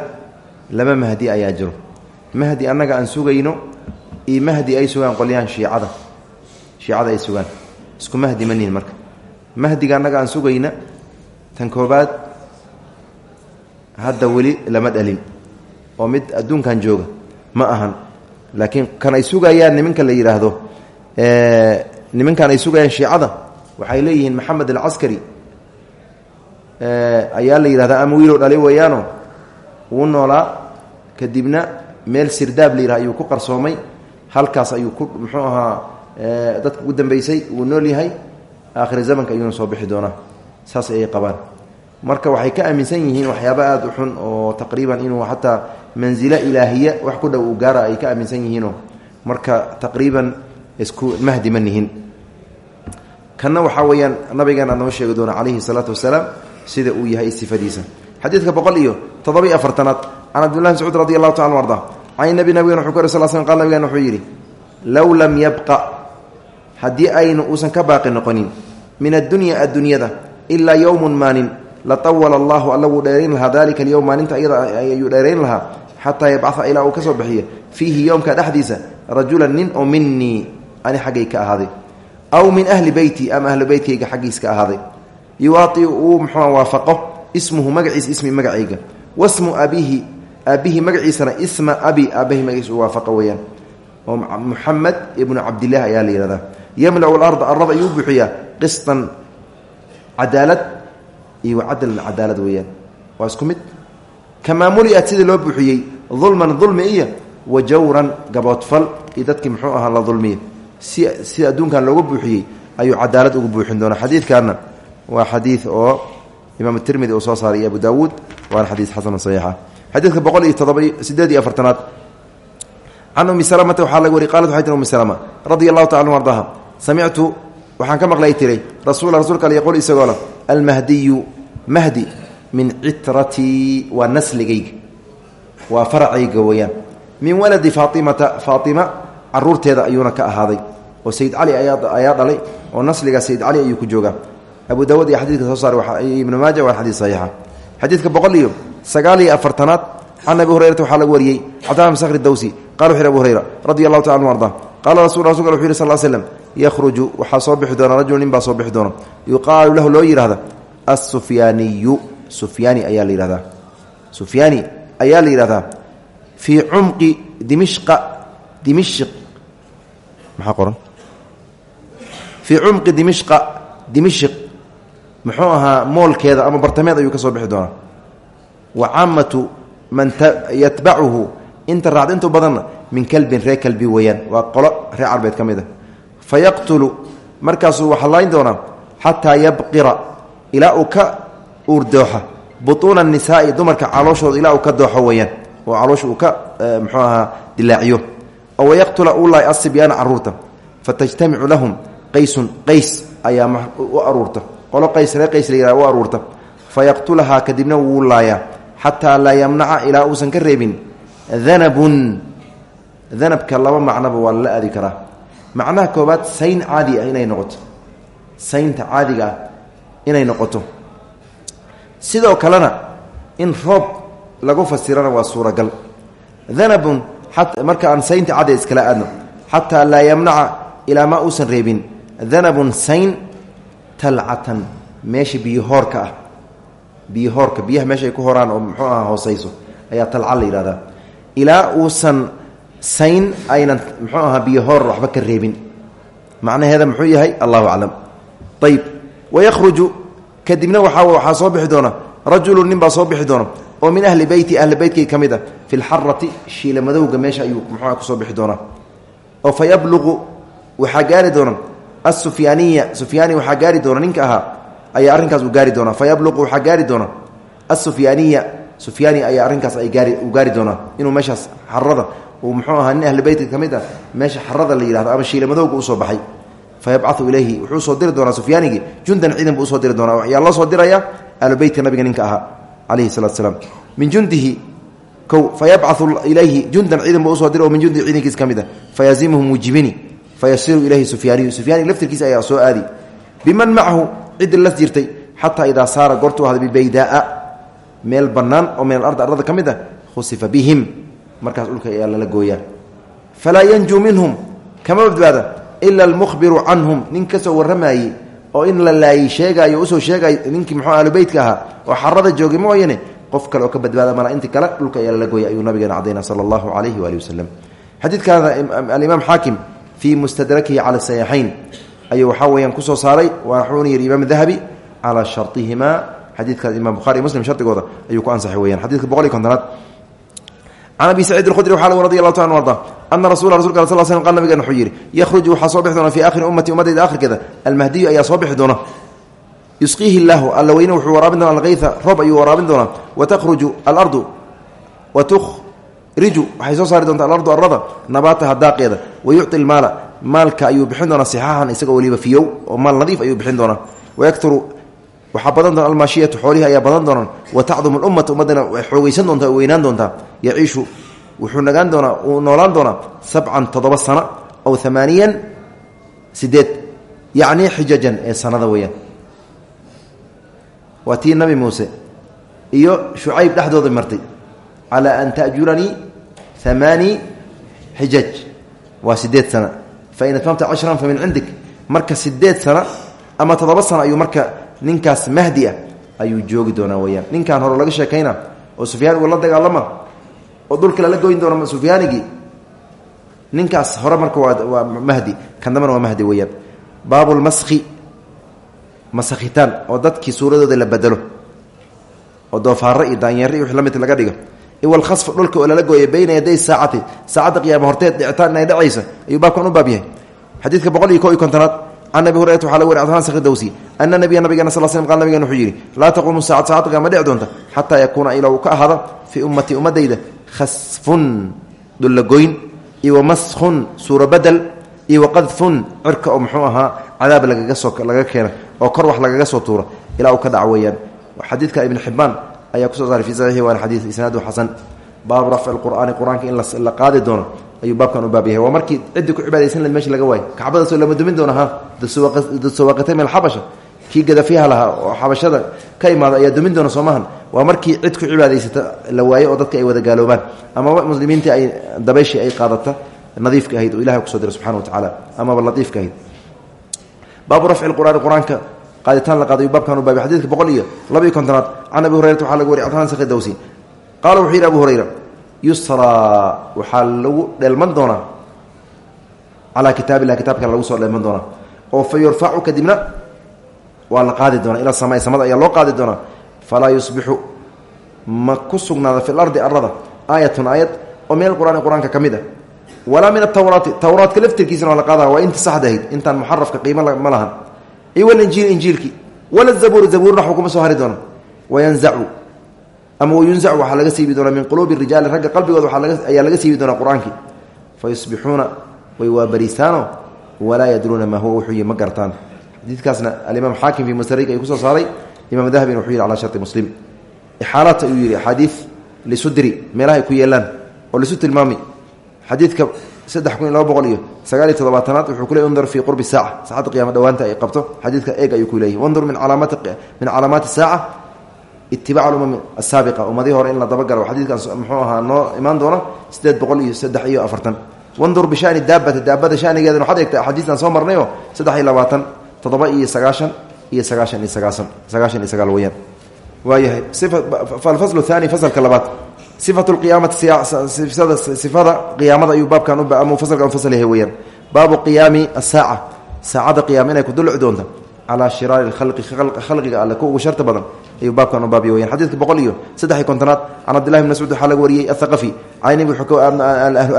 laba mahdi ayaa jiro. Mahdi annaga aan sugayno iyo mahdi ay sugaan qolyahan shiicada. Shiicada ay sugaan. Isku mahdi ma nihin marka. Mahdiga annaga aan sugayna tan koobaad hadda weli lama dhalin. Oo mid adduunkan jooga. Ma ahan. Laakiin kan ay sugayaan nimanka la yidhaahdo nimankan ay sugayaan shiicada waxay leeyihiin maxamed alcaskari ayaa la yidhahdaa ama wiilow dhali weeyaano wuu noolaa. Kadibna meel sirdaab la yidhaha ayuu ku qarsoomay. Halkaas ayuu ku muxuu ahaa dadka ugu dambeysay wuu nool yahay. Aakhiri zamanka ayuuna soo bixi doonaa. Saas ayay qabaan. Marka waxay ka aaminsan yihiin waxyaaba aada u xun oo taqriiban inuu xataa manzilo ilaahiya wax ku dhow uu gaara ay ka aaminsan yihiinoo. Marka taqriiban isku mahdi ma nihin. Kanna waxaa weeyaan nabigeena noo sheegi doona calayhi salaatu wasalaam sida uu yahay sifadiisa. Xadiidka boqol iyo toddobiy afartanaad can cabdillahi mscuud radi allahu taala arda can nabi nabigen wuxuu ka ry sal sl qal nabigen wuxuu yidhi low lam yabqa haddii aynu uusan ka baaqi noqonin min addunya addunyada ilaa yowmun maanin latawala allahu alla wuu dheerayn lahaa dalika alyowm maalinta ayada ayuu dheerayn lahaa xataa yabcaa ilaa uu ka soo bixiyo fiihi yowmka dhexdiisa rajulan nin oo minii ani xaggay ka ahaaday aw min ahli beyti ama ahli beytkayga xaggiis ka ahaaday yuwaai uu muxua waafaqo. Ismuhu magaciisa ismi magacayga. Wasmu abiihi aabihi magaciisana isma abi aabahi magaciisa u waafaqo weyaan oo muxamed ibnu cabdilah ayaa la yihahdaa yamlacu larda arada ayuu buuxiyaa qistan cadaalad iyo cadlan cadaalad weeyaan. Waa isku mid. Kamaa muliat sidii loo buuxiyey dulman dulmi iyo wa jawran gaboodfal. Iyo dadkii muxuu ahaa la sida adduunkan loogu buuxiyey ayuu cadaalad ugu buuxin doonaa. Xadiidkaana waa xadiid oo imaam tirmidi uu soo saaray iyo abu daawuud waana xadiis xasanun saxiixa. Xadiidka boqol iyo todoba sideed iyo afartanaad. Can umi salamata waxaa laga wari qalat waxay tir umi salama radia allahu taala anu ardaha waxaan ka maqlay tiray rasuula rasuulka al yaquul isagoo la almahdiyu mahdi min citratii waa nasligayga waa faracayga weeyaan. Min waladi faatimata faatima caruurteeda ayuuna ka ahaaday oo sayid cali ayaa dhalay oo nasliga sayid cali ayuu ku joogaa abu daawud iyo xadidka soo saaray ibnu maaja waa xadiis saxiixa. Xadiidka boqol iyo sagaal iyo afartanaad can abi hurayrata laga wariyey bin sakri dawsi qala wuxu hurayra radi allahu taala anu arda. Qaala rasul rasulka wuxu yhi sal yakhruju waxaa soo bixi doona rajulu nin baa soo bixi doona. Yuqaalu lahu loo yihahda asufyaaniyu sufyaani ayaa la yihahdaa sufyaani ayaa la yihahdaa fii cumqi dimishq. Maxaa qoran? Fii cumqi dimishqa dimishq muxuu ahaa moolkeeda ama bartameed ayuu ka soo bixi doonaa. Wa caamatu man yatbacuhu inta raacda intu badanna min kalbin ree kalbi weeyaan. Waa qolo ree carbeed ka mid a fa yaqtulu markaasuu waxaa layn doonaa xataa yabqira ilaa uu ka uurdooxa butuuna nisaa'i dumarka calooshooda ilaa uu ka dooxo weeyaan. Oo caloosha uu ka muxuu ahaa dilaaciyo. Oo wayaqtula uu laay carruurta fatajtamicu lahum qaysun qays ayaa u aruurta qolo qays ree qays la yihah u aruurta. Fa yaqtulahaa kadibna wuu laayaa xataa laa yamnaca ilaa uusan ka reebin. Danabun. Danabka laba macnoba waa lala aadi karaa. Macnaha koobaad sayn caadi ah inay noqoto. Saynta caadiga ah inay noqoto. Sidoo kalena in roob lagu fasirana waa suuragal. Danabun marka aan saynta caadi iskala aadno xataa laa yamnaca ilaa ma uusan reebin. Danabun sayn talcatan meesha biyohoorka ah. Biyohoorka biyaha meesha ay ku horaan oo muxuu aha hooseyso ayaa talca la yihahdaa ilaa uusan sayn aynan muxuu ahaa biyohoor waxba ka reebin. Macnaheeda muxuu yahay? Allahu aclam. Ayb wayakhruju kadibna waaa waxaa soo bixi doona rajulu nin baa soo bixi doona oo min ahli beyti ahli beytkay ka mid a fi lxarati shiila madowga meesha ayuu muxuuha ku soo bixi doonaa oo fa yabluqu waxaa gaari doona asufyaaniya sufyaani waxaa gaari doona ninka ahaa ayaa arrinkaas uu gaari doonaa. Fa yabluqu waxaa gaari doona. Asufyaaniya sufyaani ayaa arrinkaas ay gaari uu gaari doonaa. Inuu meeshaas xarada uu muxuu ahaa nin ahli beytka ka ah meesha xarada la yihahdo ama shiila madowga u soo baxay. Fa yabcau ilayhi wuxuu u soo diri doonaa sufyaanigii jundan ciidan buu u soo diri doonaa. Yaa loo soo diraya ahlubeytka nabiga ninka ahaa calayhi salatu salaam min jundihi kow fa yabcau ilayhi jundan ciidan buu u soo diri oo min jundihi ciidankiis ka mid a fayazimuhu mujibini fayasiru ilayhi sufyaaniyu sufyaani laftirkiisa ayaa soo aadi. Biman macahu ciddi las jirtay xataa idaa saara goortuu ahda bibaydaaa meel bannaan oo min alardi ardada ka mid ah khusifa bihim. Markaas dhulka ayaa lala gooyaa. Falaa yanjuu minhum kama badbaada ila almukhbiru canhum. Nin ka soo warramayey oo in la laayey sheegaayo u soo sheegay ninkii muxuu ahlubeytka ahaa oo xarada joogay mooyane qof kale oo ka badbaada mala. Inti kale dhulka ayaa lala gooyay ayuu nabigeena cadayna sala allahu calayhi waali wasalam xadiidkaana alimaam fii mustadrakihi cala saxiixayn ayuu waxaa weyaan ku soo saaray waxuuna yihi imaam dahabi calaa sharطihimaa xadiidkaas imam buhari muslim shardigooda ayuu ku ansaxay weyaan xadidka boqol iyo kontonaad. Can abi saciid اkhudri waxaa lg radi allahu ta arda ana rasula rasulka sal sl qal nabigen wuxuu yidhi yakhruju waxaa soo bixi doona fii akhiri ummati ummadayda akhirkeeda almahdiyu ayaa soo bixi doona yusqiihi illaahu alla weyne wuxuu waraabin doona alkayha roob ayuu waraabin doonaa. Watakhruju alardu watukhriju waxay soo saari doontaa alardu arada nabaataha daaqeeda wayucطi lmaala maalka ayuu bixin doonaa sixaaxan isagoo weliba fiyow oo maal nadiif ayuu bixin doonaa. Wayakturu waxaa badan doona almaashiyatu xoolihi ayaa badan doonaan. Wa tacdumu lummata ummaddana way xoogeysan doontaa weynaan doontaa. Yaciishu wuxuu nagaan doonaa uu noolaan doonaa sabcan toddoba sano aw amaaniyan sideed yacni xijajan ee sanada weeyaan. Waa tii nabi muuse iyo shucayb dhexdooda martay. Calaa an ta'juranii amaani xijaj waa sideed sana fain atmamta cashran fa min cindik marka sideed sano ama toddoba sano ayuu marka ninkaas mahdi ah ayuu joogi doonaa weyaan ninkan hore laga sheekayna oo sufyaan uu la dagaalama oo dhulka lala goyn doona sufyaanigii ninkaas hore marka waa mahdi kan dambana waa mahdi weyaan baabulmaski masakitaan oo dadkii suuradooda la bedelo oo doofaaro iyo daanyeero iyo wix la laga dhigo iwalkhasfu dhulka oo lala gooyay bayna yaday saacati. Saacadda qiyaama horteed dhicitaan inay dhacaysa ayuu baabkan u baab boqol iyo ko iyo kontonaad can abi hurayrat waxaa laga wari cbdman sakhdowsi ana nabiya nabigana sal slm qal nabigan wuxuu yidhi laa taquumu saacad saacad qiyaama dhici doonta xataa yakuuna ilaa uu ka ahaada fii ummatii ummadayda khasfun dhullagoyn iyo wamaskun suuro badel iyo waqadfun cirka oo muxuu ahaa cadaab lagaga soo laga keena oo kor wax lagaga soo tuura ilaa uu ka dhac weeyaan. Xadiidka ibn xibbaan ayaa ku soo saaray fi saxiixi waana xadiid isnaadu xasan. Baabu rafci lqur'aani qur'aanka in la qaadi doono ayuu baabkan u baab yahay. Waa markii ciddii ku cibaadaysan lahed meshi laga waayo kacbadaasoo lama dumin doona ha? Dasawaaqatay min alxabasha. Kii gadafiyaha lahaa oo xabashada ka imaada ayaa dumin doona soomahan. Waa markii cid ku cibaadaysata la waayo oo dadka ay wada gaaloobaan. Amaba muslimiintii ay dabayshii ay qaadata nadiifka ahayd oo ilahay ku soo diray subxana wa tacaala amaba latiifka ahayd. Baabu rafci lqur'aani qur'aanka qaaditaan la qaadayu baabkan u baabay. Xadidka boqol iyo laba iyo kontonaad can abi hurayrata waxaa laga wariy cbdman sakhdowsi qaala wuxuu yidhi hurayra yusraa waxaa lagu dheelman doonaa calaa kitaab ilah kitaabkan lagu soo dheelman doonaa oo fa yurfacu kadibna waa la qaadi doonaa ila samai samada ayaa loo qaadi doonaa. Falaa yusbixu ma ku sugnaada fi lardi arada aayatun aayad oo min alqur'aani qur'aanka ka mid ah. Walaa min atawraati tawraadka laftirkiisana waa la qaada waa inta saxda ahayd intaan muxarafka qiimo lahan iyo walinjiil injiilkii. Wala zabuur zabuurna waxba kuma soo hari doona wayanzacu. Ama wayunzacu waxaa laga siibi doonaa min quluubi rijaali ragga qalbigooda ayaa laga siibi doonaa qur'aankii. Fa yusbixuuna way waabariistaano walaa yadruuna maa huwa wuxuu yihi ma gartaan. Xadiidkaasna alimaam xaakim fii mustarika ayuu ku soo saaray. Imaam dahabina wuxuu yihi calaa sharti muslim. Ixaalaata ayuu yihi axaadiid saddex kun iyo laba boqol iyo sagaal iyo toddobaatanaad wuxuu ku ley undur fii qurbi saaca saacadda qiyama dhawaanta ay qabto xadiidka eeg ayuu ku leeyahy min calaamaati min calaamaati saaca itibac alumami asaabiqa ummadihii hore in la dabagalo xadiidkan muxuu ahaa noo imaan doona siddeed boqol iyo saddex iyo afartan wandur bishani daabati daabada shanigeedana waxaad eegta axaadiistan soo marnayo saddex iyo labaatan iyo sagaashan iyo sagaashan iyo sagaasan sagaashan iyo sagaal weyaan waayahay alfaslu thani fasalka sifatu lqiyaamati sifada qiyaamada ayuu baabkan ama fasalkan u fasal yahay weyaan baabu qiyaami asaaca saacadda qiyaama inay ku duluci doonta. Calaa shiraari khalqi khalqiga alle ku ugu sharta badan ayuu baabkan u baabya weyan xadidka boqol iyo saddex iyo kontonaad can cabdillahi bn mascuud waxaa laga wariyey athaqafi caynibi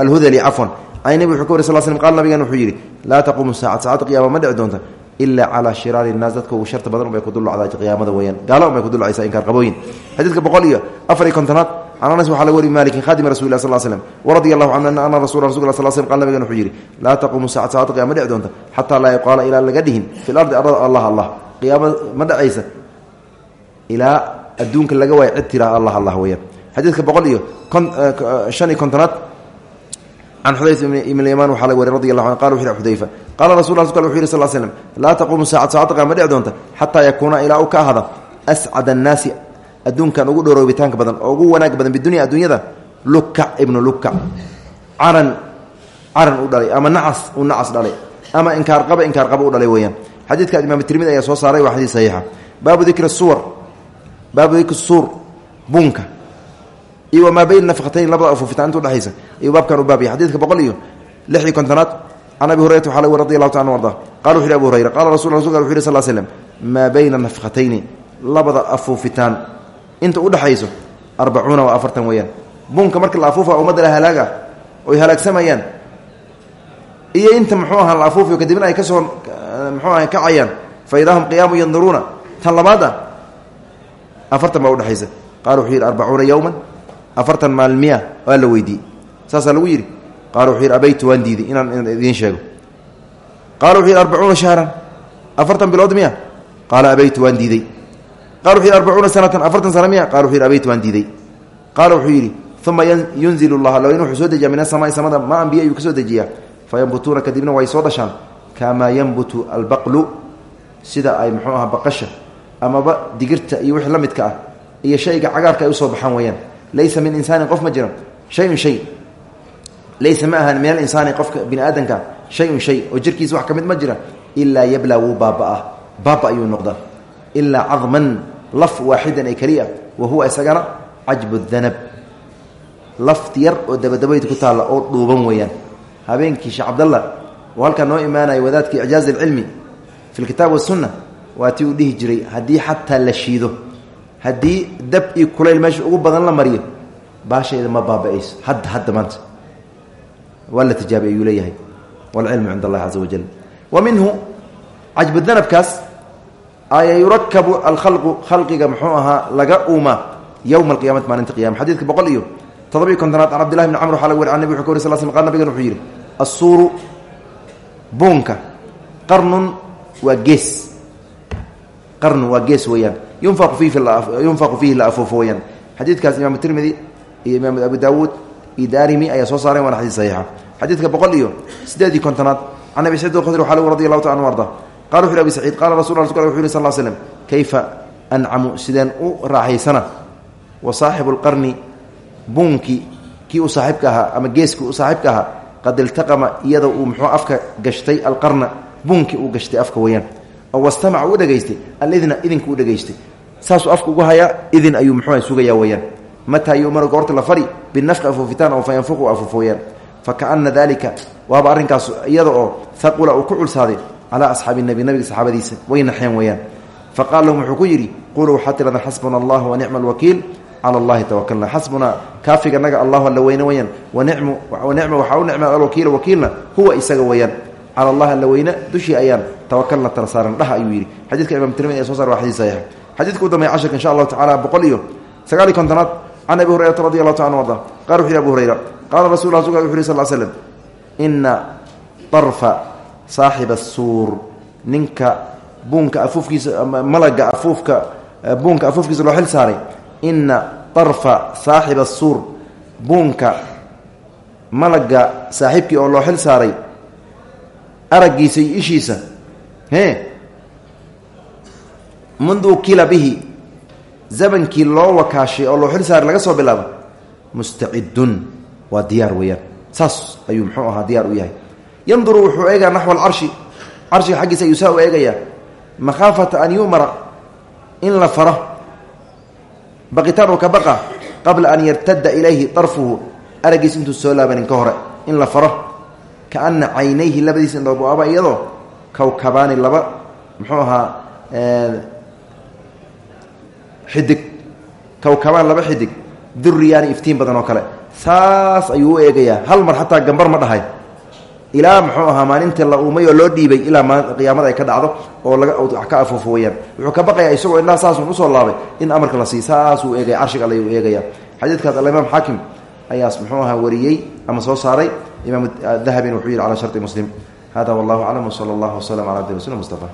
alhudali cafwan. Caynibi wuxuu ka wary sal slm qaal nabigan wuxuu yidhi laa taquumu saacad saacadda qiyama ma dhici doonta ilaa calaa shiraari innaas dadka ugu sharta badan unbay ku dulacdaa qiyaamada weyaan gaala unbay ku dulacaysaa inkaar qabooyin. Xadiidka boqol iyo afar iyo kontonaad can anas waxaa laga wari malikin khadimi rasul sal slm waradia allahu canhu ana rasul rasul sl slm qal nabigan wuxuu yidhi laa taquumu saacad saacadda qiyama ma dhici doonta xataa laa yuqaala laga dhihin fi lardi arada allah allah. Qiyaama ma dhacaysa ilaa laga waaya cid tiraa allah allah weyaan xadiidka boqol iyo shan iyo kontonaad can xudayfa ibn yaman waxaa laga wari radi allahu an qala wuxu xudayfa qaala rasul a wuxu yhi sal slm laa taquumu saacad saacadda qiyama ma dhici doonta xataa yakuuna ilaa u ka ahada ascad annaasi adduunkan ugu dhooroobitaanka badan oo ugu wanaag badan bidunya adduunyada lukac ibnu lukac caran caran u dhalay ama nacas uu nacas dhalay ama inkaarqaba inkaarqaba u dhalay weyaan xadiidka imaam tirmidi ayaa soo saaray waa xadiid saxiixa baabu dikri suwar suur bunka iyo wamaa bayna nafqatayn labada afuufitaan inta udhexaysa ayuu baabkan u baabaya xadiidka boqol iyo lix iyo kontonaad can abi hurayrata waxaa laga radi allahu ta an arda qala abu hurayra qala rasul rasulka wuxu yhi sal slm maa bayna nafqatayni labada afuufitaan inta udhexayso arbacuuna waa afartan weeyaan. Bunka marka la afuufa ummadda la halaaga oy halaagsamayaan iyo inta muxuu ahaa la afuufiyo kadibna ay ka soo muxuu aha kacayaan. Fa idaa hum qiyaamu yanduruuna tan labaad ah afartan baa udhexaysa wuxuu yidhi arbacuuna yowman afartan maalmiya waa la weydiiyey. Saasaa lagu yidhi qala wuxuu yidhi abaytu waan diiday inaan idiin sheego. Qala wuxuu yidhi shahran. Afartan bilood miya? Qaala abaytu waan diiday. Qala wuxu yidhi sanatan. Afartan sana miya? Qala wuxu abaytu waan diiday. Qaala wuxuu yidhi uma yunzil llah lo in wuxuu soo dejiya min asamaai samada ma ambiya ayuu ka soo dejiyaa. Fayambutuuna kadibna way soo dhashaan. Kamaa yanbutu albaqlu sida ay muxuu aha baqasha amaba digirta iyo wixii la midka ah iyo shayga cagaarka ay u soo baxaan weeyaan laysa min insaanin qof ma jiro shayun shay laysa ma ahan min alinsaani qofka bini aadamka shayun shay oo jirkiisa wax ka mid ma jira ilaa yablaa wuu baabaa baaba ayuu noqdaa ilaa cadman laf waaxidan ee keliya wa huwa isagana cajbu danab laft yar oo dabadabayd ku taalla oo dhuuban weeyaan habeenkii sheekh cabdalla oo halkaa noo imaanaya wadaadkii icjaaz alcilmi fi lkitaab wasunna waa tii uu dhihi jiray haddii xataa la shiido haddii dab iyo kulayl meesha ugu badan la mariyo baasheeda ma baaba-ayso. Hadda hadda maanta. Waa la tijaabi ayuu leeyahay. Waalcilmu cind allahi caza wajal wa minhu cajbudanabkaas aya yurakabu alkhalqu khalqiga muxuu laga uumaa yowma alqiyamati maalinta qiyama xadiidka boqol iyo todobiyo kontonaad can cabdillahi bni camr waxaa laga wari can nabig wuxu ka wari sal sl qal nabigan wuxuu yidhi qarnun waa gees. Qarnu waa gees weeyaan yunfaqu fiihi la afuufo weyaan xadiidkaas imaamu tirmidi iyo imaamu abu daawuud iyo daarimi ayaa soo saareen waana xadiis saxiixa. Xadiidka boqol iyo sideed iyo kontonaad can abi saciid alkhudri waxaa lagu radi allahu ta anu arda. Qala wuxu yhi abi saciid qala rasul rasulka wuxu yhi sal l slm kayfa ancamu? Sideen u raaxaysana wa saaxibu lqarni buunkii kii u saaxiibka ahaa ama geeskii u saaxiibka ahaa qad iltaqama iyada uu muxuu afka gashtay alqarna buunkii uu gashtay afka saasuu afka ugu hayaa idin ayuu muxuuha sugaya weyaan mataa yumanu goorta la fari binafqi afuufitaan oo fa yanfuqu afuufo weyaan fa kaana dalika waaba arrinkaas iyada oo haqula uu ku culsaaday calaa asxaabi nebi nabiga saxaabadiisa way naxeen weyaan fa qaal lahum ku yidhi quluu waxaa tiradan xasbuna allah wa nicma alwakiil cala allahi tawakalna xasbunaa kaafiga naga allahu alla weyne weyaan wanicmu nicma waxaa u nicma alwakiila wakiilna huwa isaga weyaan cala allahi alla weyne dushii ayaan tawakalna tala saaran dhaha ayuu yidhi. Xadiidka imam tirmidi soo sar waa xadiis saxiixa xadiidka u dambeya casharka insha allahu tacala boqol iyo sagaal iyo kontonaad can abi hurayrata radi allahu ta anu arda qala wuxu yhi abu hurayra qaala rasul la wuxu yhi sal slm ina darfa saaxiba asuur ninka buunka afuufkiisa malaga afuufka buunka afuufkiisa loo xil saaray ina darfa saaxiba asuur buunka malaga saaxiibkii oo loo xil saaray araggiisa iyo ishiisa e mundu ukila bihi zamankii loo wakaashay oo loo xil saaray laga soo bilaabo mustacidun waa diyaar weeyaan saas ayuu muxuu ahaa diyaar u yahay yanduru wuxuu eegaa naxwa alcarshi carshiga xaggiisa ayuu saa u eegayaa makhaafata an yu'mara in la faro baqitaan oo ka baqa qabla an yartada ilayhi darfuhu araggiis intuu soo laabanin ka hore in la faro kaana caynayhi labadiisa indhood aba iyadoo kawkabaani laba muxuu ahaa xidig. Kawkabaan laba xidig. Duriyaani iftiin badan oo kale. Saas ayuu u eegayaa. Hal mar xataa gambar ma dhahay. Ilaa muxuu ahaa maalintii la uumay oo loo dhiibay ilaa qiyaamada ay ka dhacdo oo laga ka afuufo weyaan wuxuu ka baqayaa isagoo indhaha saasun u soo laabay. In amarka la siiy saasuu eegaya carshiga alle uu eegaya xadiidkaas alimaam xaakim ayaas muxuu ahaa wariyey ama soo saaray. Imaam dahabin wuxuu yihi calaa sharti muslim. Hada wallahu aclam wsala allah waslm ala abdi rasul mustafa